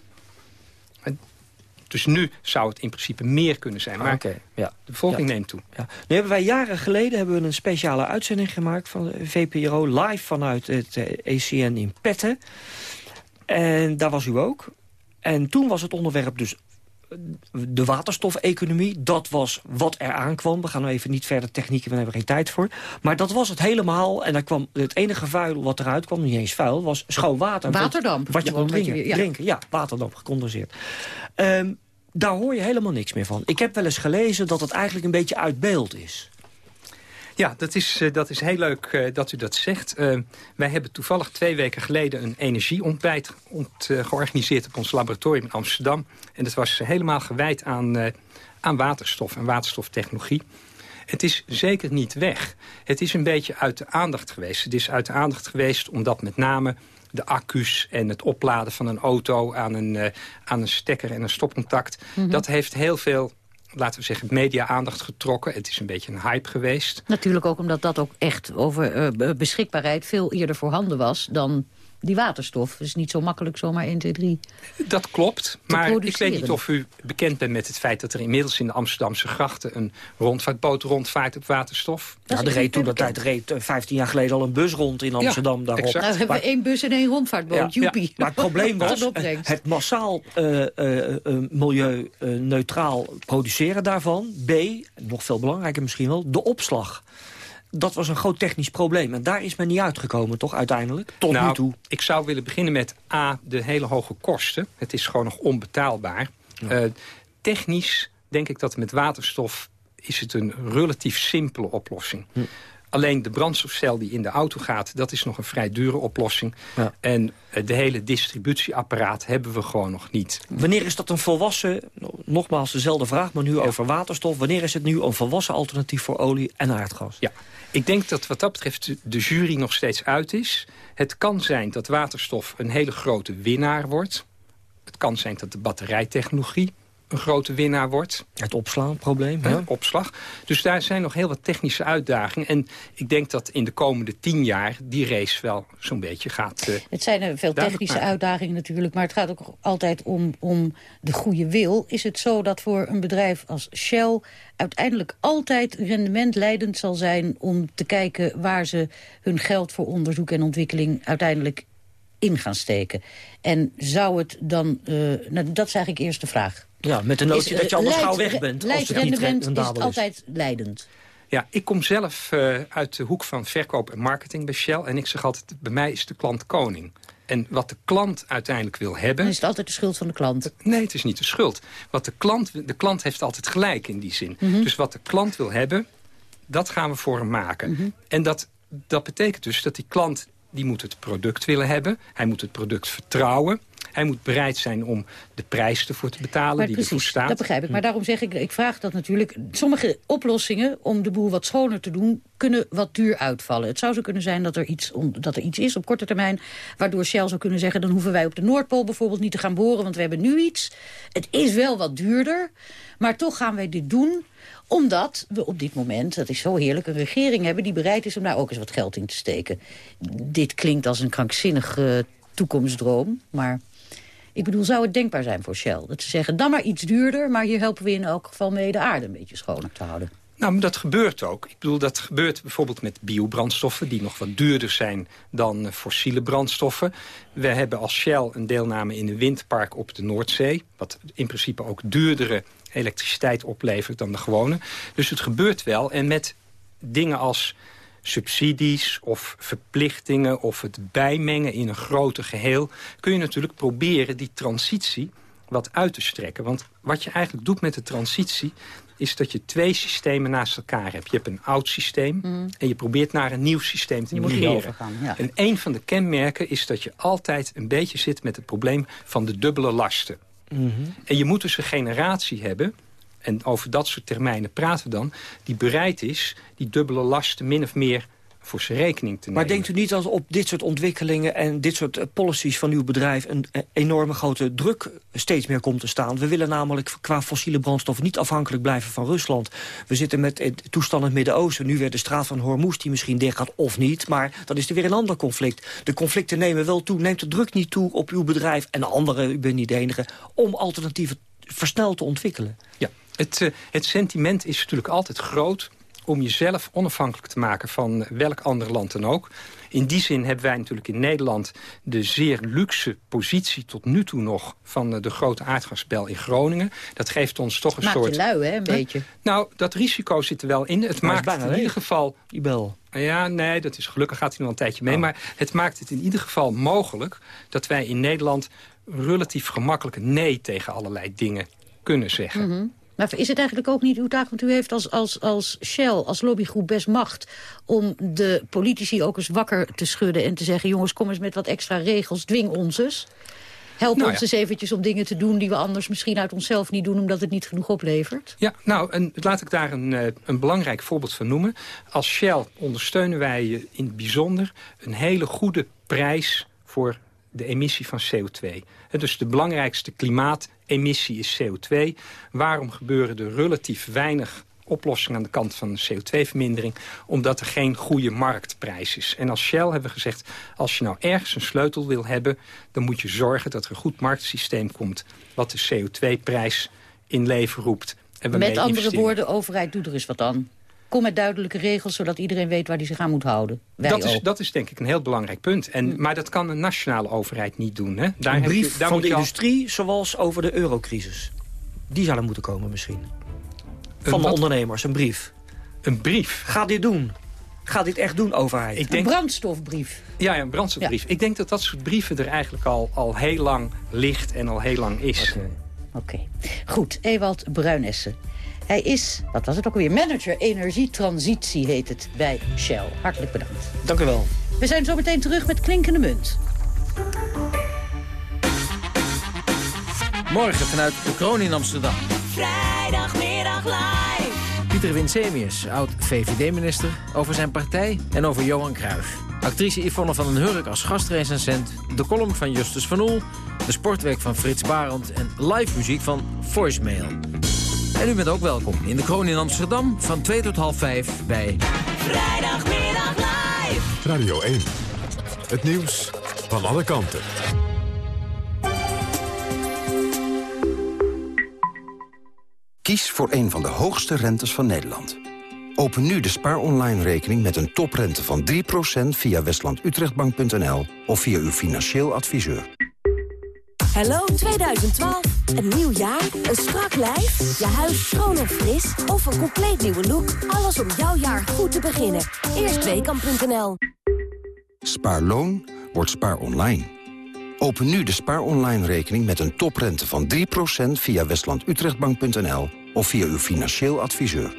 Dus nu zou het in principe meer kunnen zijn. Maar okay, ja. de bevolking ja. neemt toe. Ja. Nu hebben wij jaren geleden hebben we een speciale uitzending gemaakt van de VPRO. Live vanuit het ECN in Petten. En daar was u ook. En toen was het onderwerp dus de waterstofeconomie, dat was wat er aankwam. We gaan nu even niet verder technieken, we hebben geen tijd voor. Maar dat was het helemaal. En daar kwam het enige vuil wat eruit kwam, niet eens vuil, was schoon water. Waterdamp. Wat je kon drinken, ja. drinken. Ja, waterdamp, gecondenseerd. Um, daar hoor je helemaal niks meer van. Ik heb wel eens gelezen dat het eigenlijk een beetje uit beeld is. Ja, dat is, uh, dat is heel leuk uh, dat u dat zegt. Uh, wij hebben toevallig twee weken geleden een energieontbijt ont, georganiseerd op ons laboratorium in Amsterdam. En dat was helemaal gewijd aan, aan waterstof en waterstoftechnologie. Het is zeker niet weg. Het is een beetje uit de aandacht geweest. Het is uit de aandacht geweest omdat met name de accu's en het opladen van een auto aan een, aan een stekker en een stopcontact... Mm -hmm. dat heeft heel veel laten we zeggen, media-aandacht getrokken. Het is een beetje een hype geweest. Natuurlijk ook omdat dat ook echt over uh, beschikbaarheid veel eerder voorhanden was dan die waterstof. Dus niet zo makkelijk zomaar 1, 2, 3 Dat klopt, maar ik weet niet of u bekend bent met het feit... dat er inmiddels in de Amsterdamse grachten een rondvaartboot rondvaart op waterstof. Ja, er reed toen dat tijd reed 15 jaar geleden al een bus rond in Amsterdam. Ja, daarop. Exact. Nou, hebben we één bus en één rondvaartboot, ja, joepie. Ja, maar het probleem [laughs] was het massaal uh, uh, milieuneutraal produceren daarvan. B, nog veel belangrijker misschien wel, de opslag dat was een groot technisch probleem. En daar is men niet uitgekomen, toch, uiteindelijk? Tot nou, nu toe. Ik zou willen beginnen met A, de hele hoge kosten. Het is gewoon nog onbetaalbaar. Ja. Uh, technisch denk ik dat met waterstof is het een relatief simpele oplossing. Hm. Alleen de brandstofcel die in de auto gaat, dat is nog een vrij dure oplossing. Ja. En de hele distributieapparaat hebben we gewoon nog niet. Wanneer is dat een volwassen, nogmaals dezelfde vraag, maar nu ja. over waterstof. Wanneer is het nu een volwassen alternatief voor olie en aardgas? Ja, ik denk dat wat dat betreft de jury nog steeds uit is. Het kan zijn dat waterstof een hele grote winnaar wordt. Het kan zijn dat de batterijtechnologie een grote winnaar wordt. Het opslaanprobleem. Ja. Opslag. Dus daar zijn nog heel wat technische uitdagingen. En ik denk dat in de komende tien jaar die race wel zo'n beetje gaat... Uh, het zijn er veel technische uitdagingen natuurlijk, maar het gaat ook altijd om, om de goede wil. Is het zo dat voor een bedrijf als Shell uiteindelijk altijd rendement leidend zal zijn... om te kijken waar ze hun geld voor onderzoek en ontwikkeling uiteindelijk in gaan steken. En zou het dan... Uh, nou, dat is eigenlijk eerst de vraag. Ja, met de notie dat je anders gauw weg bent. Als het rendement is het altijd leidend. Ja, ik kom zelf uh, uit de hoek van verkoop en marketing bij Shell. En ik zeg altijd, bij mij is de klant koning. En wat de klant uiteindelijk wil hebben... Dan is het altijd de schuld van de klant? Nee, het is niet de schuld. Wat de, klant, de klant heeft altijd gelijk in die zin. Mm -hmm. Dus wat de klant wil hebben, dat gaan we voor hem maken. Mm -hmm. En dat, dat betekent dus dat die klant die moet het product willen hebben. Hij moet het product vertrouwen. Hij moet bereid zijn om de prijs ervoor te betalen maar die precies, ervoor staat. dat begrijp ik. Maar daarom zeg ik, ik vraag dat natuurlijk... sommige oplossingen om de boel wat schoner te doen... kunnen wat duur uitvallen. Het zou zo kunnen zijn dat er iets, dat er iets is op korte termijn... waardoor Shell zou kunnen zeggen... dan hoeven wij op de Noordpool bijvoorbeeld niet te gaan boren... want we hebben nu iets. Het is wel wat duurder, maar toch gaan wij dit doen omdat we op dit moment, dat is zo heerlijk, een regering hebben... die bereid is om daar ook eens wat geld in te steken. Dit klinkt als een krankzinnige toekomstdroom, maar... Ik bedoel, zou het denkbaar zijn voor Shell? Dat ze zeggen, dan maar iets duurder... maar hier helpen we in elk geval mee de aarde een beetje schoner te houden. Nou, dat gebeurt ook. Ik bedoel, dat gebeurt bijvoorbeeld met biobrandstoffen... die nog wat duurder zijn dan fossiele brandstoffen. We hebben als Shell een deelname in een windpark op de Noordzee... wat in principe ook duurdere elektriciteit oplevert dan de gewone. Dus het gebeurt wel. En met dingen als subsidies of verplichtingen of het bijmengen in een groter geheel... kun je natuurlijk proberen die transitie wat uit te strekken. Want wat je eigenlijk doet met de transitie is dat je twee systemen naast elkaar hebt. Je hebt een oud systeem mm. en je probeert naar een nieuw systeem te migreren. Ja. En een van de kenmerken is dat je altijd een beetje zit met het probleem van de dubbele lasten. Mm -hmm. En je moet dus een generatie hebben en over dat soort termijnen praten we dan... die bereid is die dubbele lasten min of meer voor zijn rekening te nemen. Maar denkt u niet dat op dit soort ontwikkelingen en dit soort uh, policies van uw bedrijf... een uh, enorme grote druk steeds meer komt te staan? We willen namelijk qua fossiele brandstoffen niet afhankelijk blijven van Rusland. We zitten met het toestand in het Midden-Oosten. Nu weer de straat van Hormuz die misschien dicht gaat of niet. Maar dan is er weer een ander conflict. De conflicten nemen wel toe. Neemt de druk niet toe op uw bedrijf en anderen, u bent niet de enige... om alternatieven versneld te ontwikkelen? Ja, het, uh, het sentiment is natuurlijk altijd groot om jezelf onafhankelijk te maken van welk ander land dan ook. In die zin hebben wij natuurlijk in Nederland de zeer luxe positie tot nu toe nog van de grote aardgasbel in Groningen. Dat geeft ons toch een maakt soort... Maakt je lui, hè, een beetje. Nou, dat risico zit er wel in. Het maar maakt het in ieder geval... Die bel. Ja, nee, dat is gelukkig gaat hij nog een tijdje mee. Oh. Maar het maakt het in ieder geval mogelijk dat wij in Nederland relatief gemakkelijk nee tegen allerlei dingen kunnen zeggen. Mm -hmm. Maar is het eigenlijk ook niet uw taak, want u heeft als, als, als Shell, als lobbygroep best macht... om de politici ook eens wakker te schudden en te zeggen... jongens, kom eens met wat extra regels, dwing ons eens. Help Nou ons ja. eens eventjes om dingen te doen die we anders misschien uit onszelf niet doen... omdat het niet genoeg oplevert. Ja, nou, en laat ik daar een, uh, een belangrijk voorbeeld van noemen. Als Shell ondersteunen wij in het bijzonder een hele goede prijs voor de emissie van CO2. He, dus de belangrijkste klimaatemissie is CO2. Waarom gebeuren er relatief weinig oplossingen aan de kant van de CO2-vermindering? Omdat er geen goede marktprijs is. En als Shell hebben we gezegd, als je nou ergens een sleutel wil hebben... dan moet je zorgen dat er een goed marktsysteem komt... wat de CO2-prijs in leven roept. En Met andere woorden, overheid, doe er eens wat aan. Kom met duidelijke regels, zodat iedereen weet waar hij zich aan moet houden. Wij dat, is, dat is denk ik een heel belangrijk punt. En, mm. Maar dat kan een nationale overheid niet doen. Hè? Daar een brief je, daar van de industrie, al... zoals over de eurocrisis. Die zou er moeten komen misschien. Van een de wat? ondernemers, een brief. Een brief? Ga dit doen. Ga dit echt doen, overheid. Ik denk... Een brandstofbrief. Ja, ja een brandstofbrief. Ja. Ik denk dat dat soort brieven er eigenlijk al, al heel lang ligt en al heel lang is. Oké, okay. okay. goed. Ewald Bruinessen. Hij is, wat was het ook alweer, manager energietransitie heet het bij Shell. Hartelijk bedankt. Dank u wel. We zijn zo meteen terug met Klinkende Munt. Morgen vanuit de kroon in Amsterdam. Vrijdagmiddag live. Pieter Winsemius, oud-VVD-minister, over zijn partij en over Johan Cruijff. Actrice Yvonne van den Hurk als gastrecensent, de column van Justus van Oel... de sportweek van Frits Barend en live muziek van Voicemail. En u bent ook welkom in de Kroon in Amsterdam van 2 tot half 5 bij... Vrijdagmiddag live. Radio 1. Het nieuws van alle kanten. Kies voor een van de hoogste rentes van Nederland. Open nu de Spaar Online rekening met een toprente van 3% via westlandutrechtbank.nl of via uw financieel adviseur. Hallo 2012. Een nieuw jaar, een strak lijf, je huis schoon en fris of een compleet nieuwe look. Alles om jouw jaar goed te beginnen. Eerstweekam.nl Spaarloon wordt Spaar Online. Open nu de Spaar Online rekening met een toprente van 3% via westlandutrechtbank.nl of via uw financieel adviseur.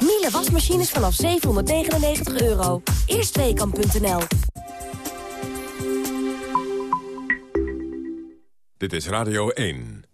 Miele wasmachines vanaf 799 euro. Eerstweekam.nl Dit is Radio 1.